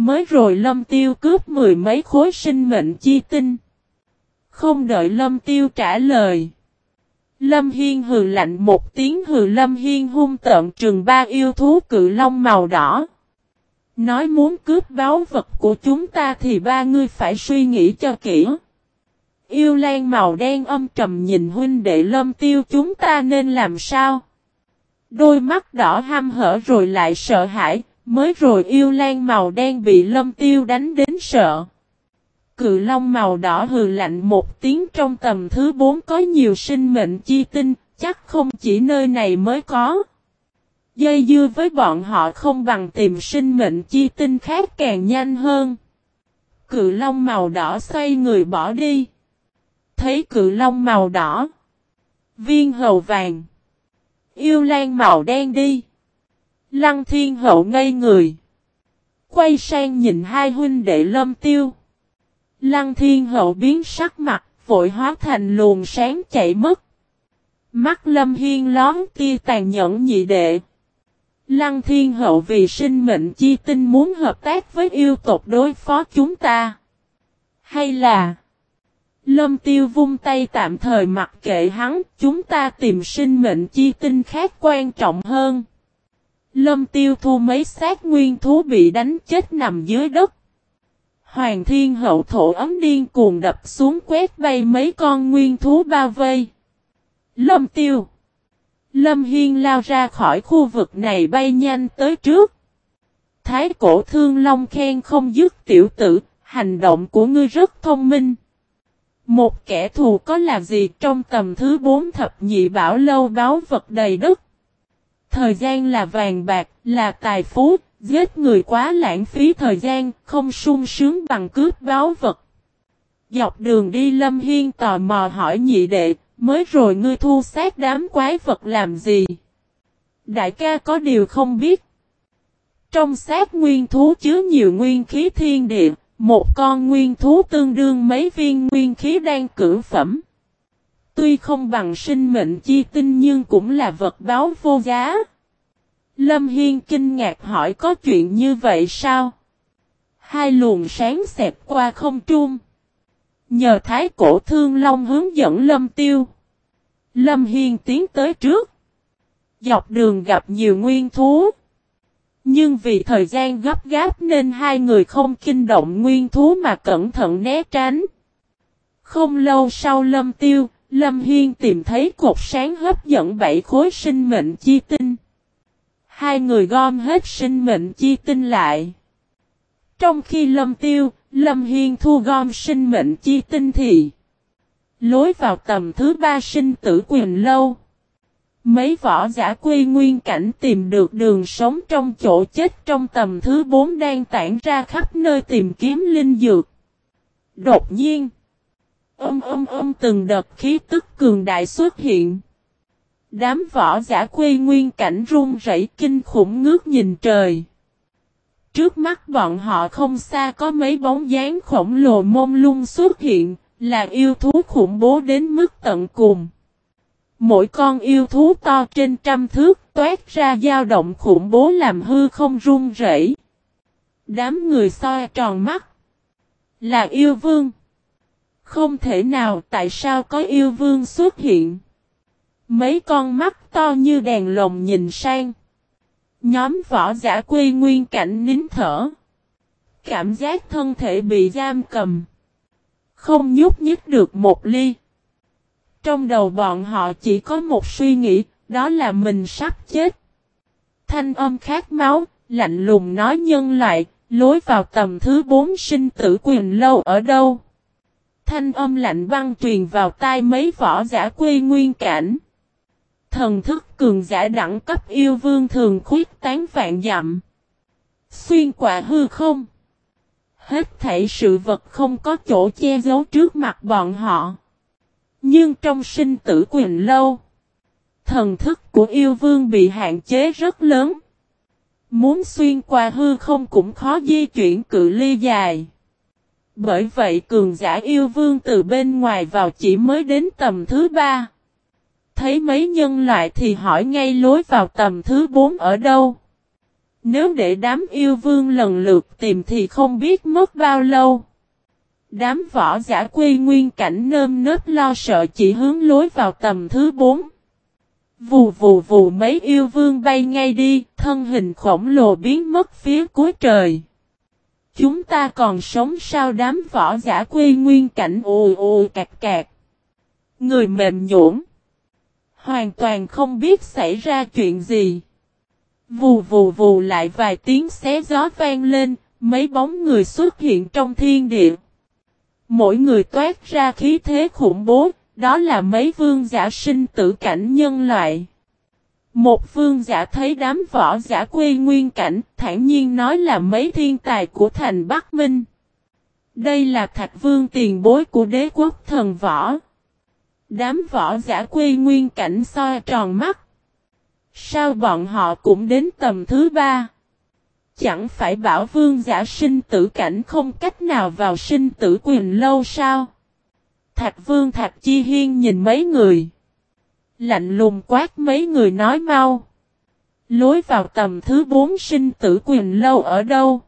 Mới rồi lâm tiêu cướp mười mấy khối sinh mệnh chi tinh. Không đợi lâm tiêu trả lời. Lâm Hiên hừ lạnh một tiếng hừ Lâm Hiên hung tợn trường ba yêu thú cự long màu đỏ. Nói muốn cướp báu vật của chúng ta thì ba ngươi phải suy nghĩ cho kỹ. Yêu lan màu đen âm trầm nhìn huynh đệ lâm tiêu chúng ta nên làm sao? Đôi mắt đỏ ham hở rồi lại sợ hãi, mới rồi yêu lan màu đen bị lâm tiêu đánh đến sợ. Cự long màu đỏ hừ lạnh một tiếng trong tầm thứ bốn có nhiều sinh mệnh chi tinh, chắc không chỉ nơi này mới có. Dây dưa với bọn họ không bằng tìm sinh mệnh chi tinh khác càng nhanh hơn. Cự long màu đỏ xoay người bỏ đi. Thấy cự long màu đỏ. Viên hầu vàng. Yêu lan màu đen đi. Lăng thiên hậu ngây người. Quay sang nhìn hai huynh đệ lâm tiêu. Lăng thiên hậu biến sắc mặt, vội hóa thành luồng sáng chạy mất. Mắt lâm hiên lón tia tàn nhẫn nhị đệ. Lăng thiên hậu vì sinh mệnh chi tinh muốn hợp tác với yêu tộc đối phó chúng ta. Hay là Lâm tiêu vung tay tạm thời mặc kệ hắn, chúng ta tìm sinh mệnh chi tinh khác quan trọng hơn. Lâm tiêu thu mấy xác nguyên thú bị đánh chết nằm dưới đất. Hoàng thiên hậu thổ ấm điên cuồng đập xuống quét bay mấy con nguyên thú bao vây. Lâm tiêu. Lâm Hiên lao ra khỏi khu vực này bay nhanh tới trước. Thái cổ thương long khen không dứt tiểu tử, hành động của ngươi rất thông minh. Một kẻ thù có làm gì trong tầm thứ bốn thập nhị bảo lâu báo vật đầy đất. Thời gian là vàng bạc, là tài phú, giết người quá lãng phí thời gian, không sung sướng bằng cướp báo vật. Dọc đường đi Lâm Hiên tò mò hỏi nhị đệ, mới rồi ngươi thu sát đám quái vật làm gì? Đại ca có điều không biết. Trong sát nguyên thú chứa nhiều nguyên khí thiên địa, một con nguyên thú tương đương mấy viên nguyên khí đang cử phẩm. Tuy không bằng sinh mệnh chi tinh nhưng cũng là vật báo vô giá. Lâm Hiên kinh ngạc hỏi có chuyện như vậy sao? Hai luồng sáng xẹp qua không trung. Nhờ thái cổ thương long hướng dẫn Lâm Tiêu. Lâm Hiên tiến tới trước. Dọc đường gặp nhiều nguyên thú. Nhưng vì thời gian gấp gáp nên hai người không kinh động nguyên thú mà cẩn thận né tránh. Không lâu sau lâm tiêu, lâm hiên tìm thấy cột sáng hấp dẫn bảy khối sinh mệnh chi tinh. Hai người gom hết sinh mệnh chi tinh lại. Trong khi lâm tiêu, lâm hiên thu gom sinh mệnh chi tinh thì lối vào tầm thứ ba sinh tử quyền lâu. Mấy võ giả quy nguyên cảnh tìm được đường sống trong chỗ chết trong tầm thứ bốn đang tản ra khắp nơi tìm kiếm linh dược. Đột nhiên, âm âm âm từng đợt khí tức cường đại xuất hiện. Đám võ giả quy nguyên cảnh run rẩy kinh khủng ngước nhìn trời. Trước mắt bọn họ không xa có mấy bóng dáng khổng lồ mông lung xuất hiện, là yêu thú khủng bố đến mức tận cùng. Mỗi con yêu thú to trên trăm thước toát ra dao động khủng bố làm hư không run rẩy. Đám người soi tròn mắt. Là yêu vương. Không thể nào tại sao có yêu vương xuất hiện. Mấy con mắt to như đèn lồng nhìn sang. Nhóm võ giả quy nguyên cảnh nín thở. Cảm giác thân thể bị giam cầm. Không nhúc nhích được một ly. Trong đầu bọn họ chỉ có một suy nghĩ, đó là mình sắp chết. Thanh âm khát máu, lạnh lùng nói nhân loại, lối vào tầm thứ bốn sinh tử quyền lâu ở đâu. Thanh âm lạnh băng truyền vào tai mấy võ giả quê nguyên cảnh. Thần thức cường giả đẳng cấp yêu vương thường khuyết tán vạn dặm. Xuyên quả hư không. Hết thảy sự vật không có chỗ che giấu trước mặt bọn họ. Nhưng trong sinh tử quyền lâu, thần thức của yêu vương bị hạn chế rất lớn. Muốn xuyên qua hư không cũng khó di chuyển cự ly dài. Bởi vậy cường giả yêu vương từ bên ngoài vào chỉ mới đến tầm thứ ba. Thấy mấy nhân loại thì hỏi ngay lối vào tầm thứ bốn ở đâu. Nếu để đám yêu vương lần lượt tìm thì không biết mất bao lâu. Đám võ giả quy nguyên cảnh nơm nớp lo sợ chỉ hướng lối vào tầm thứ bốn. Vù vù vù mấy yêu vương bay ngay đi, thân hình khổng lồ biến mất phía cuối trời. Chúng ta còn sống sao đám võ giả quy nguyên cảnh ù ù cạc cạc. Người mềm nhũn Hoàn toàn không biết xảy ra chuyện gì. Vù vù vù lại vài tiếng xé gió vang lên, mấy bóng người xuất hiện trong thiên địa. Mỗi người toát ra khí thế khủng bố, đó là mấy vương giả sinh tử cảnh nhân loại. Một vương giả thấy đám võ giả quê nguyên cảnh, thản nhiên nói là mấy thiên tài của thành Bắc Minh. Đây là thạch vương tiền bối của đế quốc thần võ. Đám võ giả quê nguyên cảnh soi tròn mắt. Sao bọn họ cũng đến tầm thứ ba? Chẳng phải bảo vương giả sinh tử cảnh không cách nào vào sinh tử quyền lâu sao? Thạch vương Thạch Chi Hiên nhìn mấy người. Lạnh lùng quát mấy người nói mau. Lối vào tầm thứ bốn sinh tử quyền lâu ở đâu?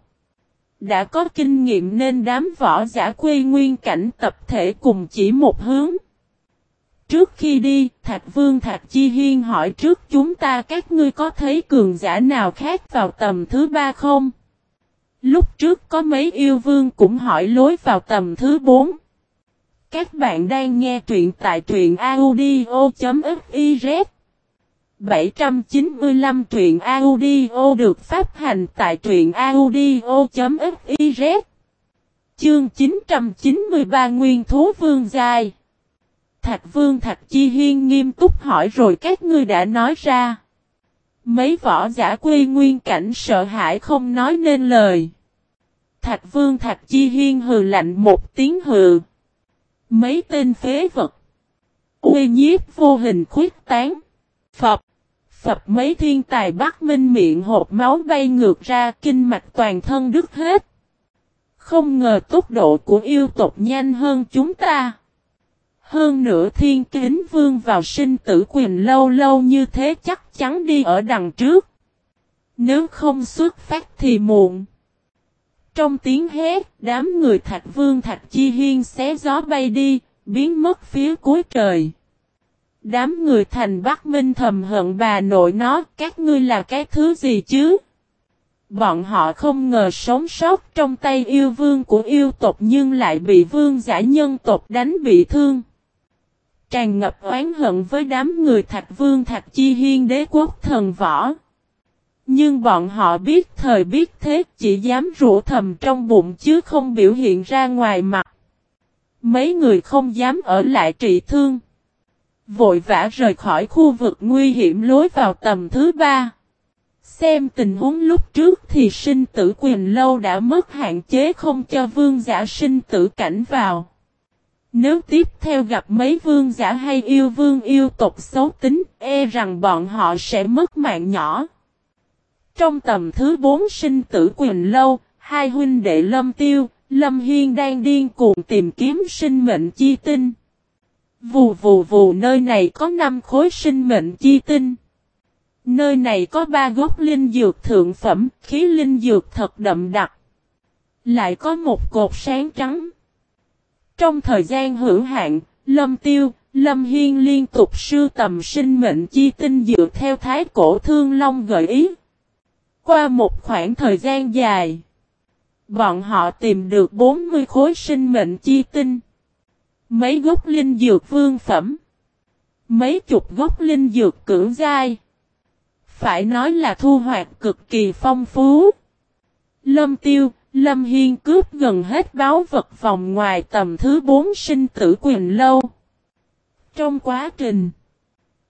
Đã có kinh nghiệm nên đám võ giả quê nguyên cảnh tập thể cùng chỉ một hướng. Trước khi đi, Thạch Vương Thạch Chi Hiên hỏi trước chúng ta các ngươi có thấy cường giả nào khác vào tầm thứ ba không? Lúc trước có mấy yêu vương cũng hỏi lối vào tầm thứ bốn. Các bạn đang nghe truyện tại truyện audio.fiz 795 truyện audio được phát hành tại truyện audio.fiz Chương 993 Nguyên Thú Vương Giai Thạch Vương Thạch Chi Hiên nghiêm túc hỏi rồi các ngươi đã nói ra. Mấy võ giả quê nguyên cảnh sợ hãi không nói nên lời. Thạch Vương Thạch Chi Hiên hừ lạnh một tiếng hừ. Mấy tên phế vật. Uê nhiếp vô hình khuyết tán. Phật. Phật mấy thiên tài bắt minh miệng hộp máu bay ngược ra kinh mạch toàn thân đứt hết. Không ngờ tốc độ của yêu tộc nhanh hơn chúng ta. Hơn nữa thiên kính vương vào sinh tử quyền lâu lâu như thế chắc chắn đi ở đằng trước. Nếu không xuất phát thì muộn. Trong tiếng hét, đám người thạch vương thạch chi hiên xé gió bay đi, biến mất phía cuối trời. Đám người thành Bắc Minh thầm hận bà nội nó, các ngươi là cái thứ gì chứ? Bọn họ không ngờ sống sót trong tay yêu vương của yêu tộc nhưng lại bị vương giả nhân tộc đánh bị thương tràn ngập oán hận với đám người Thạch Vương Thạch Chi Hiên đế quốc thần võ. Nhưng bọn họ biết thời biết thế chỉ dám rủ thầm trong bụng chứ không biểu hiện ra ngoài mặt. Mấy người không dám ở lại trị thương. Vội vã rời khỏi khu vực nguy hiểm lối vào tầm thứ ba. Xem tình huống lúc trước thì sinh tử quyền lâu đã mất hạn chế không cho vương giả sinh tử cảnh vào. Nếu tiếp theo gặp mấy vương giả hay yêu vương yêu tộc xấu tính, e rằng bọn họ sẽ mất mạng nhỏ. Trong tầm thứ bốn sinh tử quyền lâu, hai huynh đệ Lâm Tiêu, Lâm Hiên đang điên cuồng tìm kiếm sinh mệnh chi tinh. Vù vù vù nơi này có năm khối sinh mệnh chi tinh. Nơi này có ba gốc linh dược thượng phẩm, khí linh dược thật đậm đặc. Lại có một cột sáng trắng. Trong thời gian hữu hạn, Lâm Tiêu, Lâm Hiên liên tục sưu tầm sinh mệnh chi tinh dựa theo thái cổ thương long gợi ý. Qua một khoảng thời gian dài, bọn họ tìm được 40 khối sinh mệnh chi tinh. Mấy gốc linh dược vương phẩm. Mấy chục gốc linh dược cưỡng giai. Phải nói là thu hoạch cực kỳ phong phú. Lâm Tiêu, Lâm Hiên cướp gần hết báo vật vòng ngoài tầm thứ 4 sinh tử quyền lâu. Trong quá trình,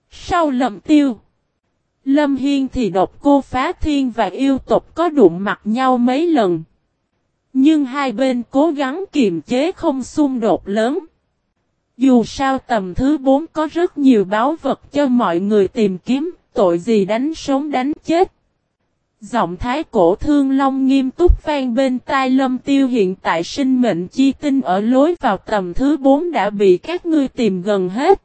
sau Lâm tiêu, Lâm Hiên thì độc cô phá thiên và yêu tộc có đụng mặt nhau mấy lần. Nhưng hai bên cố gắng kiềm chế không xung đột lớn. Dù sao tầm thứ 4 có rất nhiều báo vật cho mọi người tìm kiếm, tội gì đánh sống đánh chết. Giọng thái cổ thương long nghiêm túc vang bên tai lâm tiêu hiện tại sinh mệnh chi tinh ở lối vào tầm thứ 4 đã bị các ngươi tìm gần hết.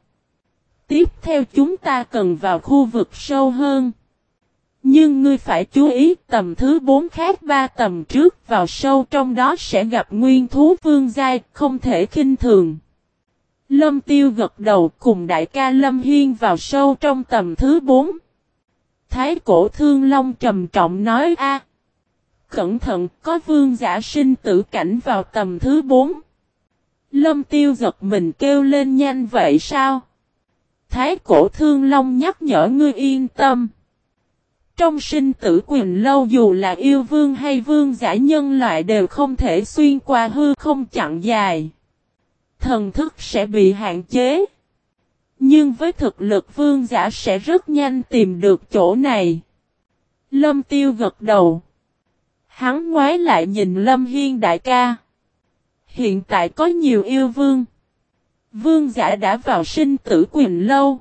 Tiếp theo chúng ta cần vào khu vực sâu hơn. Nhưng ngươi phải chú ý tầm thứ 4 khác ba tầm trước vào sâu trong đó sẽ gặp nguyên thú vương giai, không thể khinh thường. Lâm Tiêu gật đầu cùng đại ca Lâm Hiên vào sâu trong tầm thứ 4. Thái cổ thương long trầm trọng nói a Cẩn thận có vương giả sinh tử cảnh vào tầm thứ 4. Lâm Tiêu giật mình kêu lên nhanh vậy sao? Thái cổ thương long nhắc nhở ngươi yên tâm. Trong sinh tử quyền lâu dù là yêu vương hay vương giả nhân loại đều không thể xuyên qua hư không chặn dài. Thần thức sẽ bị hạn chế. Nhưng với thực lực vương giả sẽ rất nhanh tìm được chỗ này. Lâm tiêu gật đầu. Hắn ngoái lại nhìn Lâm Hiên đại ca. Hiện tại có nhiều yêu vương. Vương giả đã vào sinh tử quyền lâu.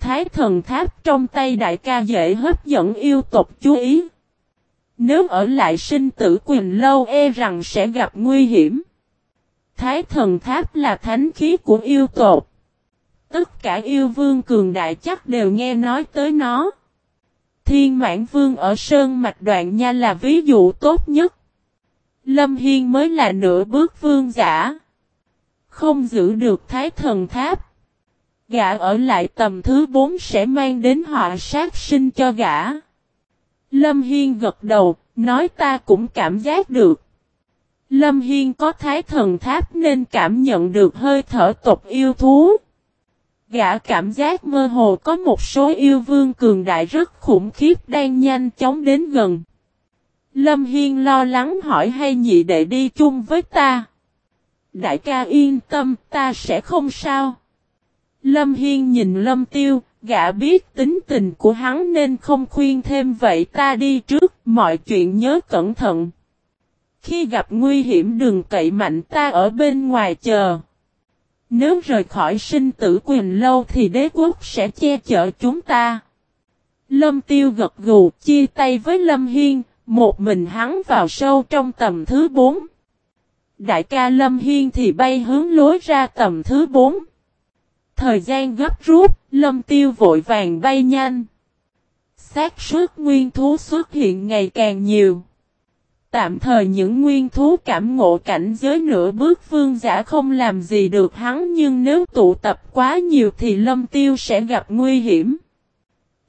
Thái thần tháp trong tay đại ca dễ hấp dẫn yêu tộc chú ý. Nếu ở lại sinh tử quyền lâu e rằng sẽ gặp nguy hiểm. Thái thần tháp là thánh khí của yêu tộc. Tất cả yêu vương cường đại chắc đều nghe nói tới nó. Thiên mãn vương ở Sơn Mạch Đoạn Nha là ví dụ tốt nhất. Lâm Hiên mới là nửa bước vương giả. Không giữ được thái thần tháp. Gã ở lại tầm thứ 4 sẽ mang đến họa sát sinh cho gã. Lâm Hiên gật đầu, nói ta cũng cảm giác được. Lâm Hiên có thái thần tháp nên cảm nhận được hơi thở tộc yêu thú. Gã cảm giác mơ hồ có một số yêu vương cường đại rất khủng khiếp đang nhanh chóng đến gần. Lâm Hiên lo lắng hỏi hay nhị đệ đi chung với ta. Đại ca yên tâm ta sẽ không sao. Lâm Hiên nhìn Lâm Tiêu, gã biết tính tình của hắn nên không khuyên thêm vậy ta đi trước, mọi chuyện nhớ cẩn thận. Khi gặp nguy hiểm đừng cậy mạnh ta ở bên ngoài chờ. Nếu rời khỏi sinh tử quyền lâu thì đế quốc sẽ che chở chúng ta. Lâm Tiêu gật gù chia tay với Lâm Hiên, một mình hắn vào sâu trong tầm thứ bốn. Đại ca Lâm Hiên thì bay hướng lối ra tầm thứ bốn. Thời gian gấp rút, Lâm Tiêu vội vàng bay nhanh. Xác suất nguyên thú xuất hiện ngày càng nhiều. Tạm thời những nguyên thú cảm ngộ cảnh giới nửa bước vương giả không làm gì được hắn nhưng nếu tụ tập quá nhiều thì lâm tiêu sẽ gặp nguy hiểm.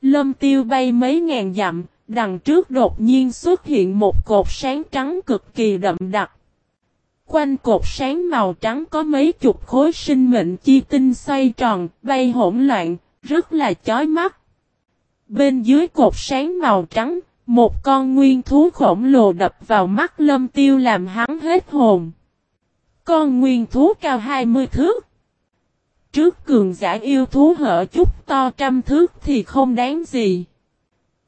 Lâm tiêu bay mấy ngàn dặm, đằng trước đột nhiên xuất hiện một cột sáng trắng cực kỳ đậm đặc. Quanh cột sáng màu trắng có mấy chục khối sinh mệnh chi tinh xoay tròn, bay hỗn loạn, rất là chói mắt. Bên dưới cột sáng màu trắng, một con nguyên thú khổng lồ đập vào mắt lâm tiêu làm hắn hết hồn. Con nguyên thú cao 20 thước. Trước cường giả yêu thú hở chút to trăm thước thì không đáng gì.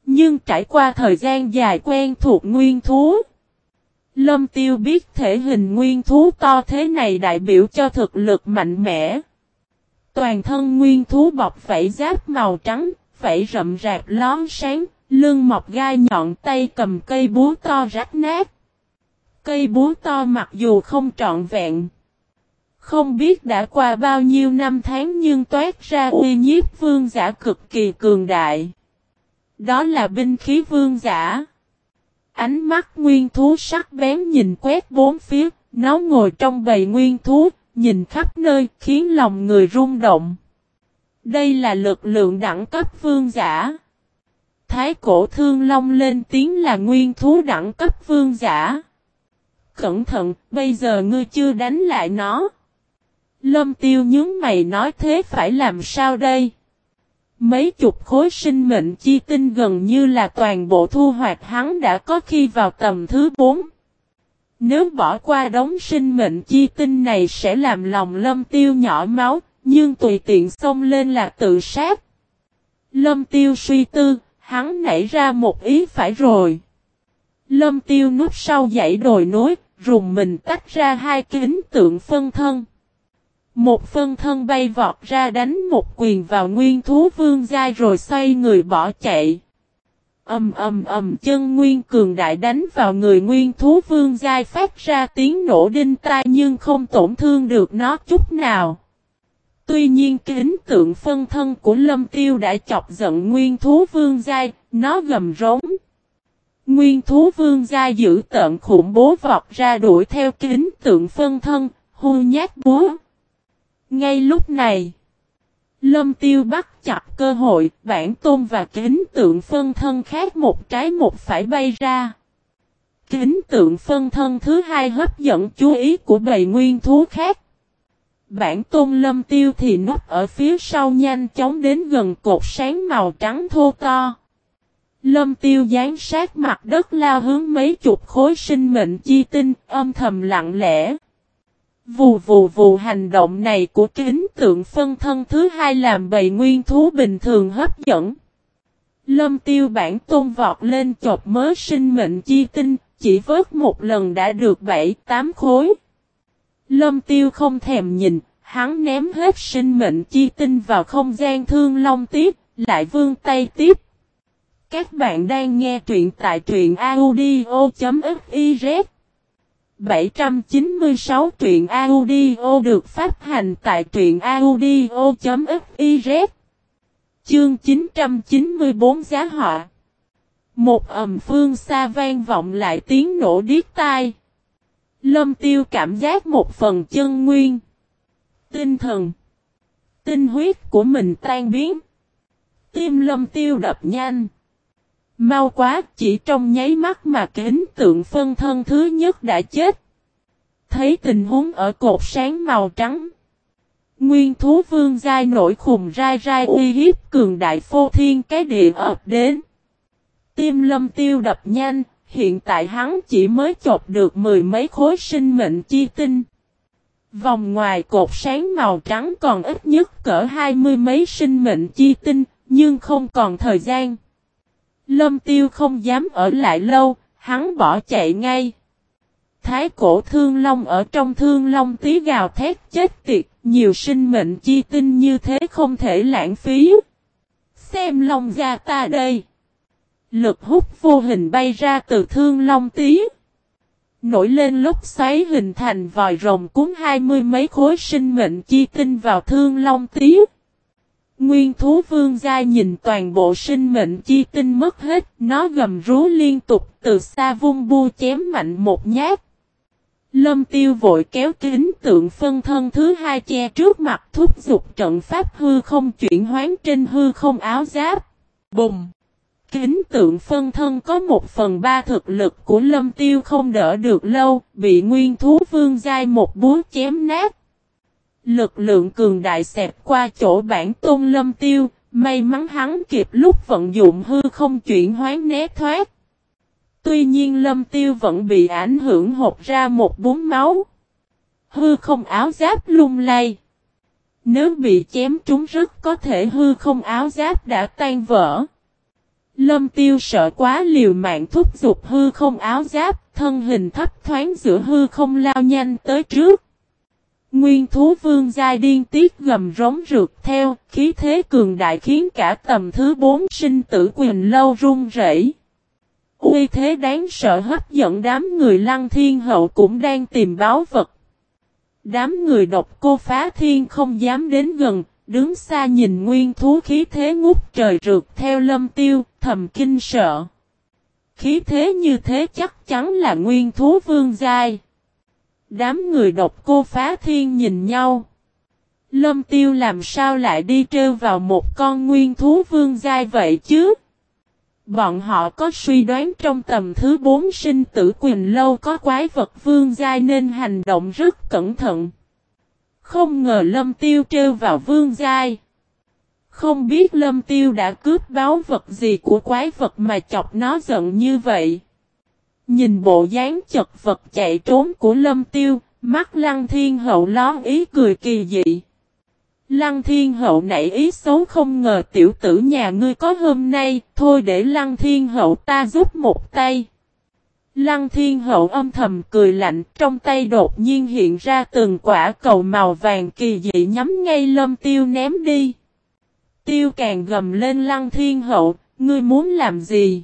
Nhưng trải qua thời gian dài quen thuộc nguyên thú. Lâm tiêu biết thể hình nguyên thú to thế này đại biểu cho thực lực mạnh mẽ. Toàn thân nguyên thú bọc vảy giáp màu trắng, vảy rậm rạp lón sáng, Lưng mọc gai nhọn tay cầm cây búa to rách nát. Cây búa to mặc dù không trọn vẹn. Không biết đã qua bao nhiêu năm tháng nhưng toát ra uy nhiếp vương giả cực kỳ cường đại. Đó là binh khí vương giả. Ánh mắt nguyên thú sắc bén nhìn quét bốn phía, nó ngồi trong bầy nguyên thú, nhìn khắp nơi khiến lòng người rung động. Đây là lực lượng đẳng cấp vương giả. Thái cổ thương long lên tiếng là nguyên thú đẳng cấp vương giả. Cẩn thận, bây giờ ngươi chưa đánh lại nó. Lâm tiêu nhướng mày nói thế phải làm sao đây? Mấy chục khối sinh mệnh chi tinh gần như là toàn bộ thu hoạch hắn đã có khi vào tầm thứ 4. Nếu bỏ qua đống sinh mệnh chi tinh này sẽ làm lòng lâm tiêu nhỏ máu, nhưng tùy tiện xông lên là tự sát. Lâm tiêu suy tư, Hắn nảy ra một ý phải rồi. Lâm tiêu núp sau dãy đồi nối, rùng mình tách ra hai kính tượng phân thân. Một phân thân bay vọt ra đánh một quyền vào nguyên thú vương giai rồi xoay người bỏ chạy. Âm âm âm chân nguyên cường đại đánh vào người nguyên thú vương giai phát ra tiếng nổ đinh tai nhưng không tổn thương được nó chút nào. Tuy nhiên kính tượng phân thân của lâm tiêu đã chọc giận nguyên thú vương giai, nó gầm rống. Nguyên thú vương gia giữ tận khủng bố vọt ra đuổi theo kính tượng phân thân, hưu nhát búa. Ngay lúc này, Lâm tiêu bắt chặt cơ hội, bản tôn và kính tượng phân thân khác một trái một phải bay ra. Kính tượng phân thân thứ hai hấp dẫn chú ý của bầy nguyên thú khác. Bản tôn lâm tiêu thì núp ở phía sau nhanh chóng đến gần cột sáng màu trắng thô to. Lâm tiêu dán sát mặt đất lao hướng mấy chục khối sinh mệnh chi tinh, âm thầm lặng lẽ. Vù vù vù hành động này của kính tượng phân thân thứ hai làm bầy nguyên thú bình thường hấp dẫn. Lâm tiêu bản tôn vọt lên chộp mớ sinh mệnh chi tinh, chỉ vớt một lần đã được 7-8 khối. Lâm tiêu không thèm nhìn, hắn ném hết sinh mệnh chi tinh vào không gian thương long tiếp, lại vương tay tiếp. Các bạn đang nghe truyện tại truyện audio.fif 796 truyện audio được phát hành tại truyện audio.fiz Chương 994 giá họa Một ầm phương xa vang vọng lại tiếng nổ điếc tai. Lâm tiêu cảm giác một phần chân nguyên. Tinh thần. Tinh huyết của mình tan biến. Tim lâm tiêu đập nhanh. Mau quá, chỉ trong nháy mắt mà kính tượng phân thân thứ nhất đã chết. Thấy tình huống ở cột sáng màu trắng. Nguyên thú vương dai nổi khùng rai rai uy hiếp cường đại phô thiên cái địa ập đến. Tim lâm tiêu đập nhanh, hiện tại hắn chỉ mới chộp được mười mấy khối sinh mệnh chi tinh. Vòng ngoài cột sáng màu trắng còn ít nhất cỡ hai mươi mấy sinh mệnh chi tinh, nhưng không còn thời gian. Lâm tiêu không dám ở lại lâu, hắn bỏ chạy ngay. Thái cổ thương long ở trong thương long tí gào thét chết tiệt, nhiều sinh mệnh chi tinh như thế không thể lãng phí. Xem long ra ta đây. Lực hút vô hình bay ra từ thương long tí. Nổi lên lúc xoáy hình thành vòi rồng cuốn hai mươi mấy khối sinh mệnh chi tinh vào thương long tí. Nguyên thú vương gia nhìn toàn bộ sinh mệnh chi tinh mất hết, nó gầm rú liên tục từ xa vung bu chém mạnh một nhát. Lâm tiêu vội kéo kính tượng phân thân thứ hai che trước mặt thúc giục trận pháp hư không chuyển hoán trên hư không áo giáp. Bùng! Kính tượng phân thân có một phần ba thực lực của lâm tiêu không đỡ được lâu, bị nguyên thú vương giai một búa chém nát. Lực lượng cường đại xẹp qua chỗ bản tôn lâm tiêu, may mắn hắn kịp lúc vận dụng hư không chuyển hoán né thoát. Tuy nhiên lâm tiêu vẫn bị ảnh hưởng hột ra một bún máu. Hư không áo giáp lung lay. Nếu bị chém trúng rất có thể hư không áo giáp đã tan vỡ. Lâm tiêu sợ quá liều mạng thúc giục hư không áo giáp, thân hình thấp thoáng giữa hư không lao nhanh tới trước. Nguyên thú vương giai điên tiết gầm rống rượt theo, khí thế cường đại khiến cả tầm thứ bốn sinh tử quyền lâu run rẩy. Uy thế đáng sợ hấp dẫn đám người lăng thiên hậu cũng đang tìm báo vật. Đám người độc cô phá thiên không dám đến gần, đứng xa nhìn nguyên thú khí thế ngút trời rượt theo lâm tiêu, thầm kinh sợ. Khí thế như thế chắc chắn là nguyên thú vương giai. Đám người độc cô phá thiên nhìn nhau. Lâm tiêu làm sao lại đi trêu vào một con nguyên thú vương giai vậy chứ? Bọn họ có suy đoán trong tầm thứ bốn sinh tử quyền lâu có quái vật vương giai nên hành động rất cẩn thận. Không ngờ lâm tiêu trêu vào vương giai. Không biết lâm tiêu đã cướp báo vật gì của quái vật mà chọc nó giận như vậy. Nhìn bộ dáng chật vật chạy trốn của lâm tiêu, mắt lăng thiên hậu ló ý cười kỳ dị. Lăng thiên hậu nảy ý xấu không ngờ tiểu tử nhà ngươi có hôm nay, thôi để lăng thiên hậu ta giúp một tay. Lăng thiên hậu âm thầm cười lạnh, trong tay đột nhiên hiện ra từng quả cầu màu vàng kỳ dị nhắm ngay lâm tiêu ném đi. Tiêu càng gầm lên lăng thiên hậu, ngươi muốn làm gì?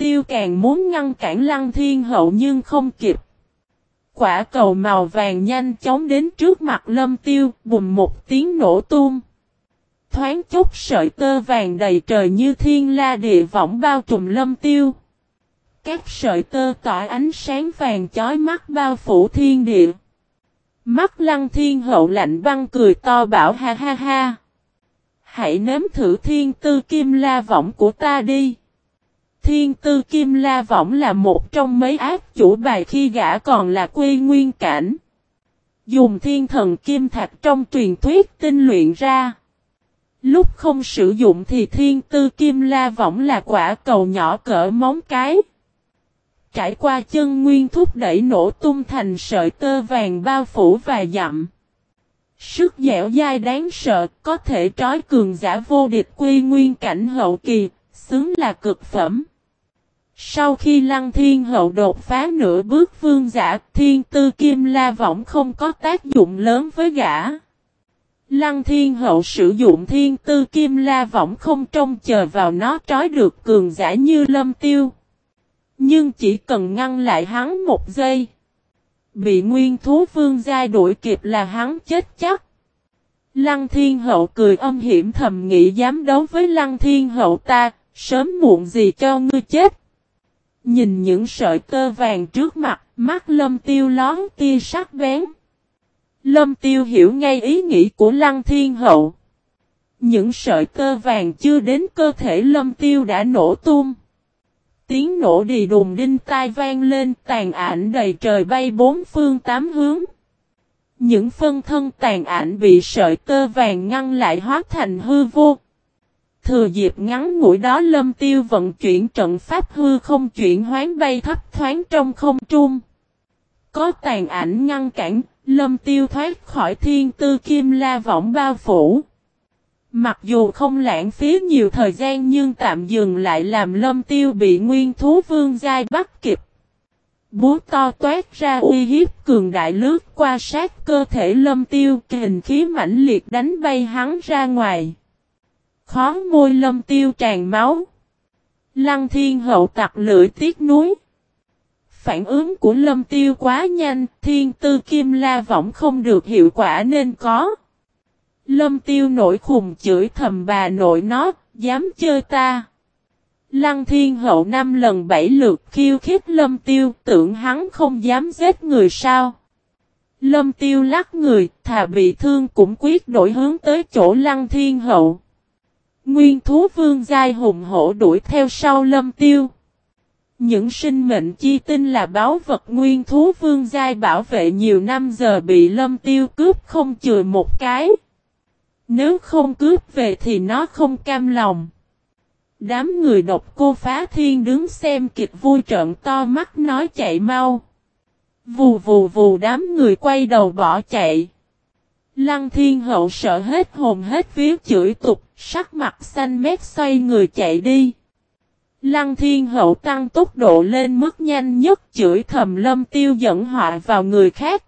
Tiêu càng muốn ngăn cản lăng thiên hậu nhưng không kịp. Quả cầu màu vàng nhanh chóng đến trước mặt lâm tiêu, bùm một tiếng nổ tung. Thoáng chốc sợi tơ vàng đầy trời như thiên la địa võng bao trùm lâm tiêu. Các sợi tơ tỏa ánh sáng vàng chói mắt bao phủ thiên địa. Mắt lăng thiên hậu lạnh băng cười to bảo ha ha ha. Hãy nếm thử thiên tư kim la võng của ta đi. Thiên tư kim la võng là một trong mấy ác chủ bài khi gã còn là quê nguyên cảnh. Dùng thiên thần kim thạch trong truyền thuyết tinh luyện ra. Lúc không sử dụng thì thiên tư kim la võng là quả cầu nhỏ cỡ móng cái. Trải qua chân nguyên thúc đẩy nổ tung thành sợi tơ vàng bao phủ và dặm. Sức dẻo dai đáng sợ có thể trói cường giả vô địch quy nguyên cảnh hậu kỳ, xứng là cực phẩm. Sau khi Lăng Thiên Hậu đột phá nửa bước vương giả, Thiên Tư Kim La Võng không có tác dụng lớn với gã. Lăng Thiên Hậu sử dụng Thiên Tư Kim La Võng không trông chờ vào nó trói được cường giả như Lâm Tiêu. Nhưng chỉ cần ngăn lại hắn một giây. Bị nguyên thú vương giai đuổi kịp là hắn chết chắc. Lăng Thiên Hậu cười âm hiểm thầm nghĩ dám đấu với Lăng Thiên Hậu ta, sớm muộn gì cho ngươi chết. Nhìn những sợi tơ vàng trước mặt, mắt lâm tiêu lón tia sắc bén. Lâm tiêu hiểu ngay ý nghĩ của Lăng Thiên Hậu. Những sợi tơ vàng chưa đến cơ thể lâm tiêu đã nổ tung. Tiếng nổ đi đùng đinh tai vang lên tàn ảnh đầy trời bay bốn phương tám hướng. Những phân thân tàn ảnh bị sợi tơ vàng ngăn lại hóa thành hư vô. Thừa dịp ngắn ngủi đó lâm tiêu vận chuyển trận pháp hư không chuyển hoán bay thấp thoáng trong không trung. Có tàn ảnh ngăn cản, lâm tiêu thoát khỏi thiên tư kim la võng bao phủ. Mặc dù không lãng phí nhiều thời gian nhưng tạm dừng lại làm lâm tiêu bị nguyên thú vương giai bắt kịp. Búa to toát ra uy hiếp cường đại lướt qua sát cơ thể lâm tiêu kình khí mãnh liệt đánh bay hắn ra ngoài. Khó môi lâm tiêu tràn máu. Lăng thiên hậu tặc lưỡi tiếc núi. Phản ứng của lâm tiêu quá nhanh, thiên tư kim la võng không được hiệu quả nên có. Lâm tiêu nổi khùng chửi thầm bà nội nó, dám chơi ta. Lăng thiên hậu năm lần bảy lượt khiêu khích lâm tiêu, tưởng hắn không dám giết người sao. Lâm tiêu lắc người, thà bị thương cũng quyết đổi hướng tới chỗ lăng thiên hậu. Nguyên thú vương giai hùng hổ đuổi theo sau lâm tiêu. Những sinh mệnh chi tinh là báo vật nguyên thú vương giai bảo vệ nhiều năm giờ bị lâm tiêu cướp không chừa một cái. Nếu không cướp về thì nó không cam lòng. Đám người độc cô phá thiên đứng xem kịch vui trợn to mắt nói chạy mau. Vù vù vù đám người quay đầu bỏ chạy. Lăng thiên hậu sợ hết hồn hết vía chửi tục, sắc mặt xanh mét xoay người chạy đi. Lăng thiên hậu tăng tốc độ lên mức nhanh nhất chửi thầm lâm tiêu dẫn họa vào người khác.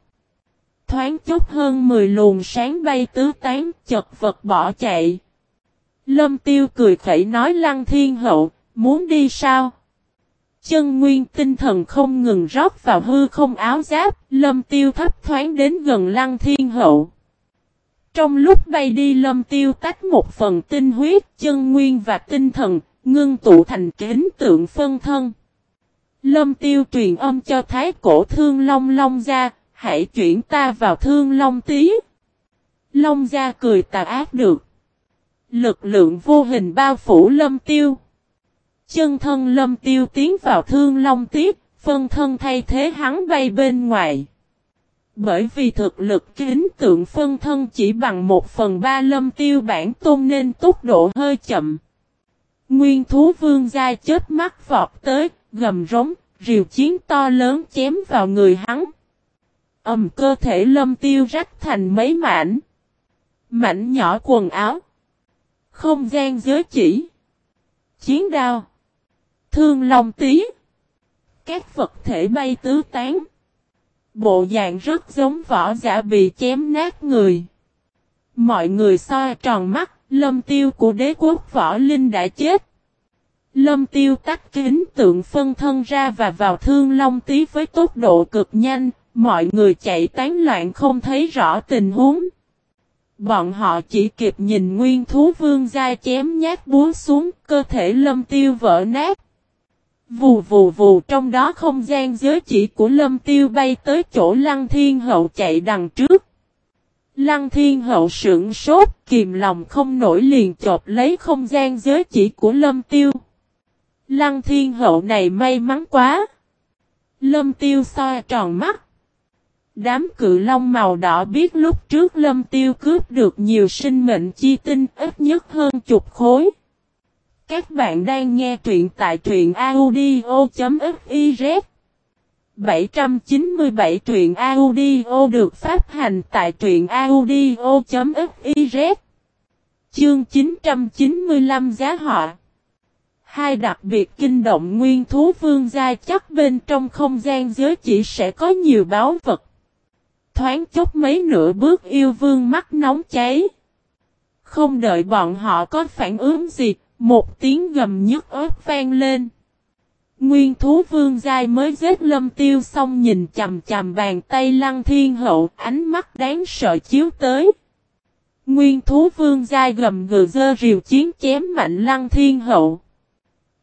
Thoáng chút hơn 10 luồng sáng bay tứ tán chật vật bỏ chạy. Lâm tiêu cười khẩy nói lăng thiên hậu, muốn đi sao? Chân nguyên tinh thần không ngừng rót vào hư không áo giáp, lâm tiêu thấp thoáng đến gần lăng thiên hậu. Trong lúc bay đi lâm tiêu tách một phần tinh huyết, chân nguyên và tinh thần, ngưng tụ thành kính tượng phân thân. Lâm tiêu truyền âm cho thái cổ thương long long ra, hãy chuyển ta vào thương long tí. Long gia cười tà ác được. Lực lượng vô hình bao phủ lâm tiêu. Chân thân lâm tiêu tiến vào thương long tiếp, phân thân thay thế hắn bay bên ngoài. Bởi vì thực lực kính tượng phân thân chỉ bằng một phần ba lâm tiêu bản tôn nên tốc độ hơi chậm. Nguyên thú vương giai chết mắt vọt tới, gầm rống, rìu chiến to lớn chém vào người hắn. Ẩm cơ thể lâm tiêu rách thành mấy mảnh. Mảnh nhỏ quần áo. Không gian giới chỉ. Chiến đao. Thương lòng tí. Các vật thể bay tứ tán. Bộ dạng rất giống võ giả bị chém nát người. Mọi người soi tròn mắt, lâm tiêu của đế quốc võ linh đã chết. Lâm tiêu tắt kính tượng phân thân ra và vào thương long tí với tốc độ cực nhanh, mọi người chạy tán loạn không thấy rõ tình huống. Bọn họ chỉ kịp nhìn nguyên thú vương giai chém nhát búa xuống, cơ thể lâm tiêu vỡ nát. Vù vù vù trong đó không gian giới chỉ của lâm tiêu bay tới chỗ lăng thiên hậu chạy đằng trước. Lăng thiên hậu sững sốt, kìm lòng không nổi liền chộp lấy không gian giới chỉ của lâm tiêu. Lăng thiên hậu này may mắn quá. Lâm tiêu soi tròn mắt. Đám cự long màu đỏ biết lúc trước lâm tiêu cướp được nhiều sinh mệnh chi tinh ít nhất hơn chục khối. Các bạn đang nghe truyện tại truyện audio.fiz 797 truyện audio được phát hành tại truyện audio.fiz Chương 995 giá họ Hai đặc biệt kinh động nguyên thú vương gia chắc bên trong không gian giới chỉ sẽ có nhiều báo vật. Thoáng chốc mấy nửa bước yêu vương mắt nóng cháy. Không đợi bọn họ có phản ứng gì, một tiếng gầm nhức ớt vang lên. Nguyên thú vương giai mới giết lâm tiêu xong nhìn chầm chầm bàn tay lăng thiên hậu, ánh mắt đáng sợ chiếu tới. Nguyên thú vương giai gầm gừ dơ rìu chiến chém mạnh lăng thiên hậu.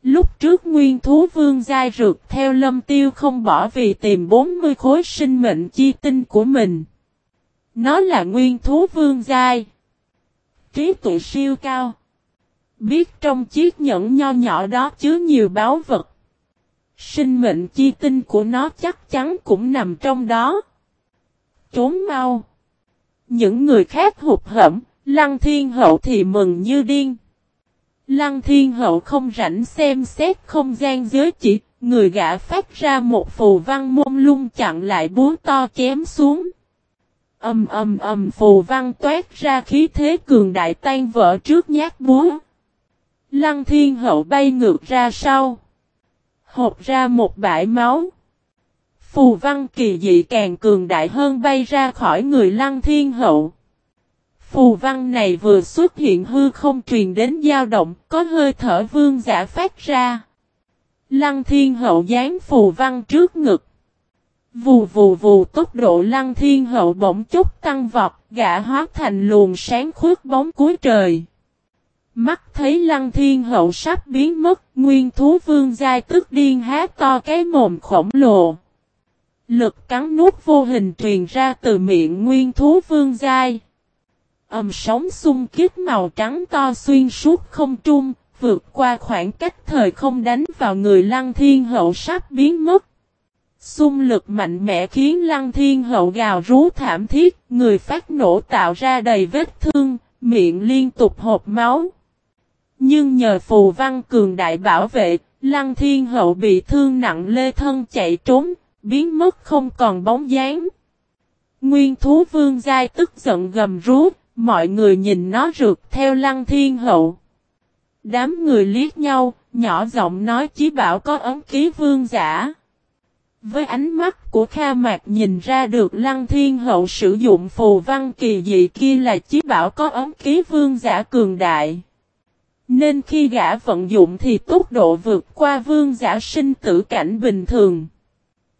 Lúc trước nguyên thú vương giai rượt theo lâm tiêu không bỏ vì tìm 40 khối sinh mệnh chi tinh của mình. Nó là nguyên thú vương giai. Trí tuệ siêu cao. Biết trong chiếc nhẫn nho nhỏ đó chứa nhiều báo vật. Sinh mệnh chi tinh của nó chắc chắn cũng nằm trong đó. Trốn mau. Những người khác hụt hẫm, lăng thiên hậu thì mừng như điên. Lăng thiên hậu không rảnh xem xét không gian giới chỉ, người gã phát ra một phù văn môn lung chặn lại búa to chém xuống. Âm âm âm phù văn toát ra khí thế cường đại tan vỡ trước nhát búa. Lăng thiên hậu bay ngược ra sau. hột ra một bãi máu. Phù văn kỳ dị càng cường đại hơn bay ra khỏi người lăng thiên hậu. Phù văn này vừa xuất hiện hư không truyền đến dao động, có hơi thở vương giả phát ra. Lăng thiên hậu dán phù văn trước ngực. Vù vù vù tốc độ lăng thiên hậu bỗng chốc tăng vọt, gã hóa thành luồng sáng khuất bóng cuối trời. Mắt thấy lăng thiên hậu sắp biến mất, nguyên thú vương giai tức điên há to cái mồm khổng lồ. Lực cắn nuốt vô hình truyền ra từ miệng nguyên thú vương giai. Ẩm sóng xung kích màu trắng to xuyên suốt không trung, vượt qua khoảng cách thời không đánh vào người lăng thiên hậu sắp biến mất. Xung lực mạnh mẽ khiến lăng thiên hậu gào rú thảm thiết, người phát nổ tạo ra đầy vết thương, miệng liên tục hộp máu. Nhưng nhờ phù văn cường đại bảo vệ, lăng thiên hậu bị thương nặng lê thân chạy trốn, biến mất không còn bóng dáng. Nguyên thú vương giai tức giận gầm rú, mọi người nhìn nó rượt theo lăng thiên hậu. Đám người liếc nhau, nhỏ giọng nói chí bảo có ấn ký vương giả. Với ánh mắt của Kha Mạc nhìn ra được Lăng Thiên Hậu sử dụng phù văn kỳ dị kia là chí bảo có ấn ký vương giả cường đại. Nên khi gã vận dụng thì tốc độ vượt qua vương giả sinh tử cảnh bình thường.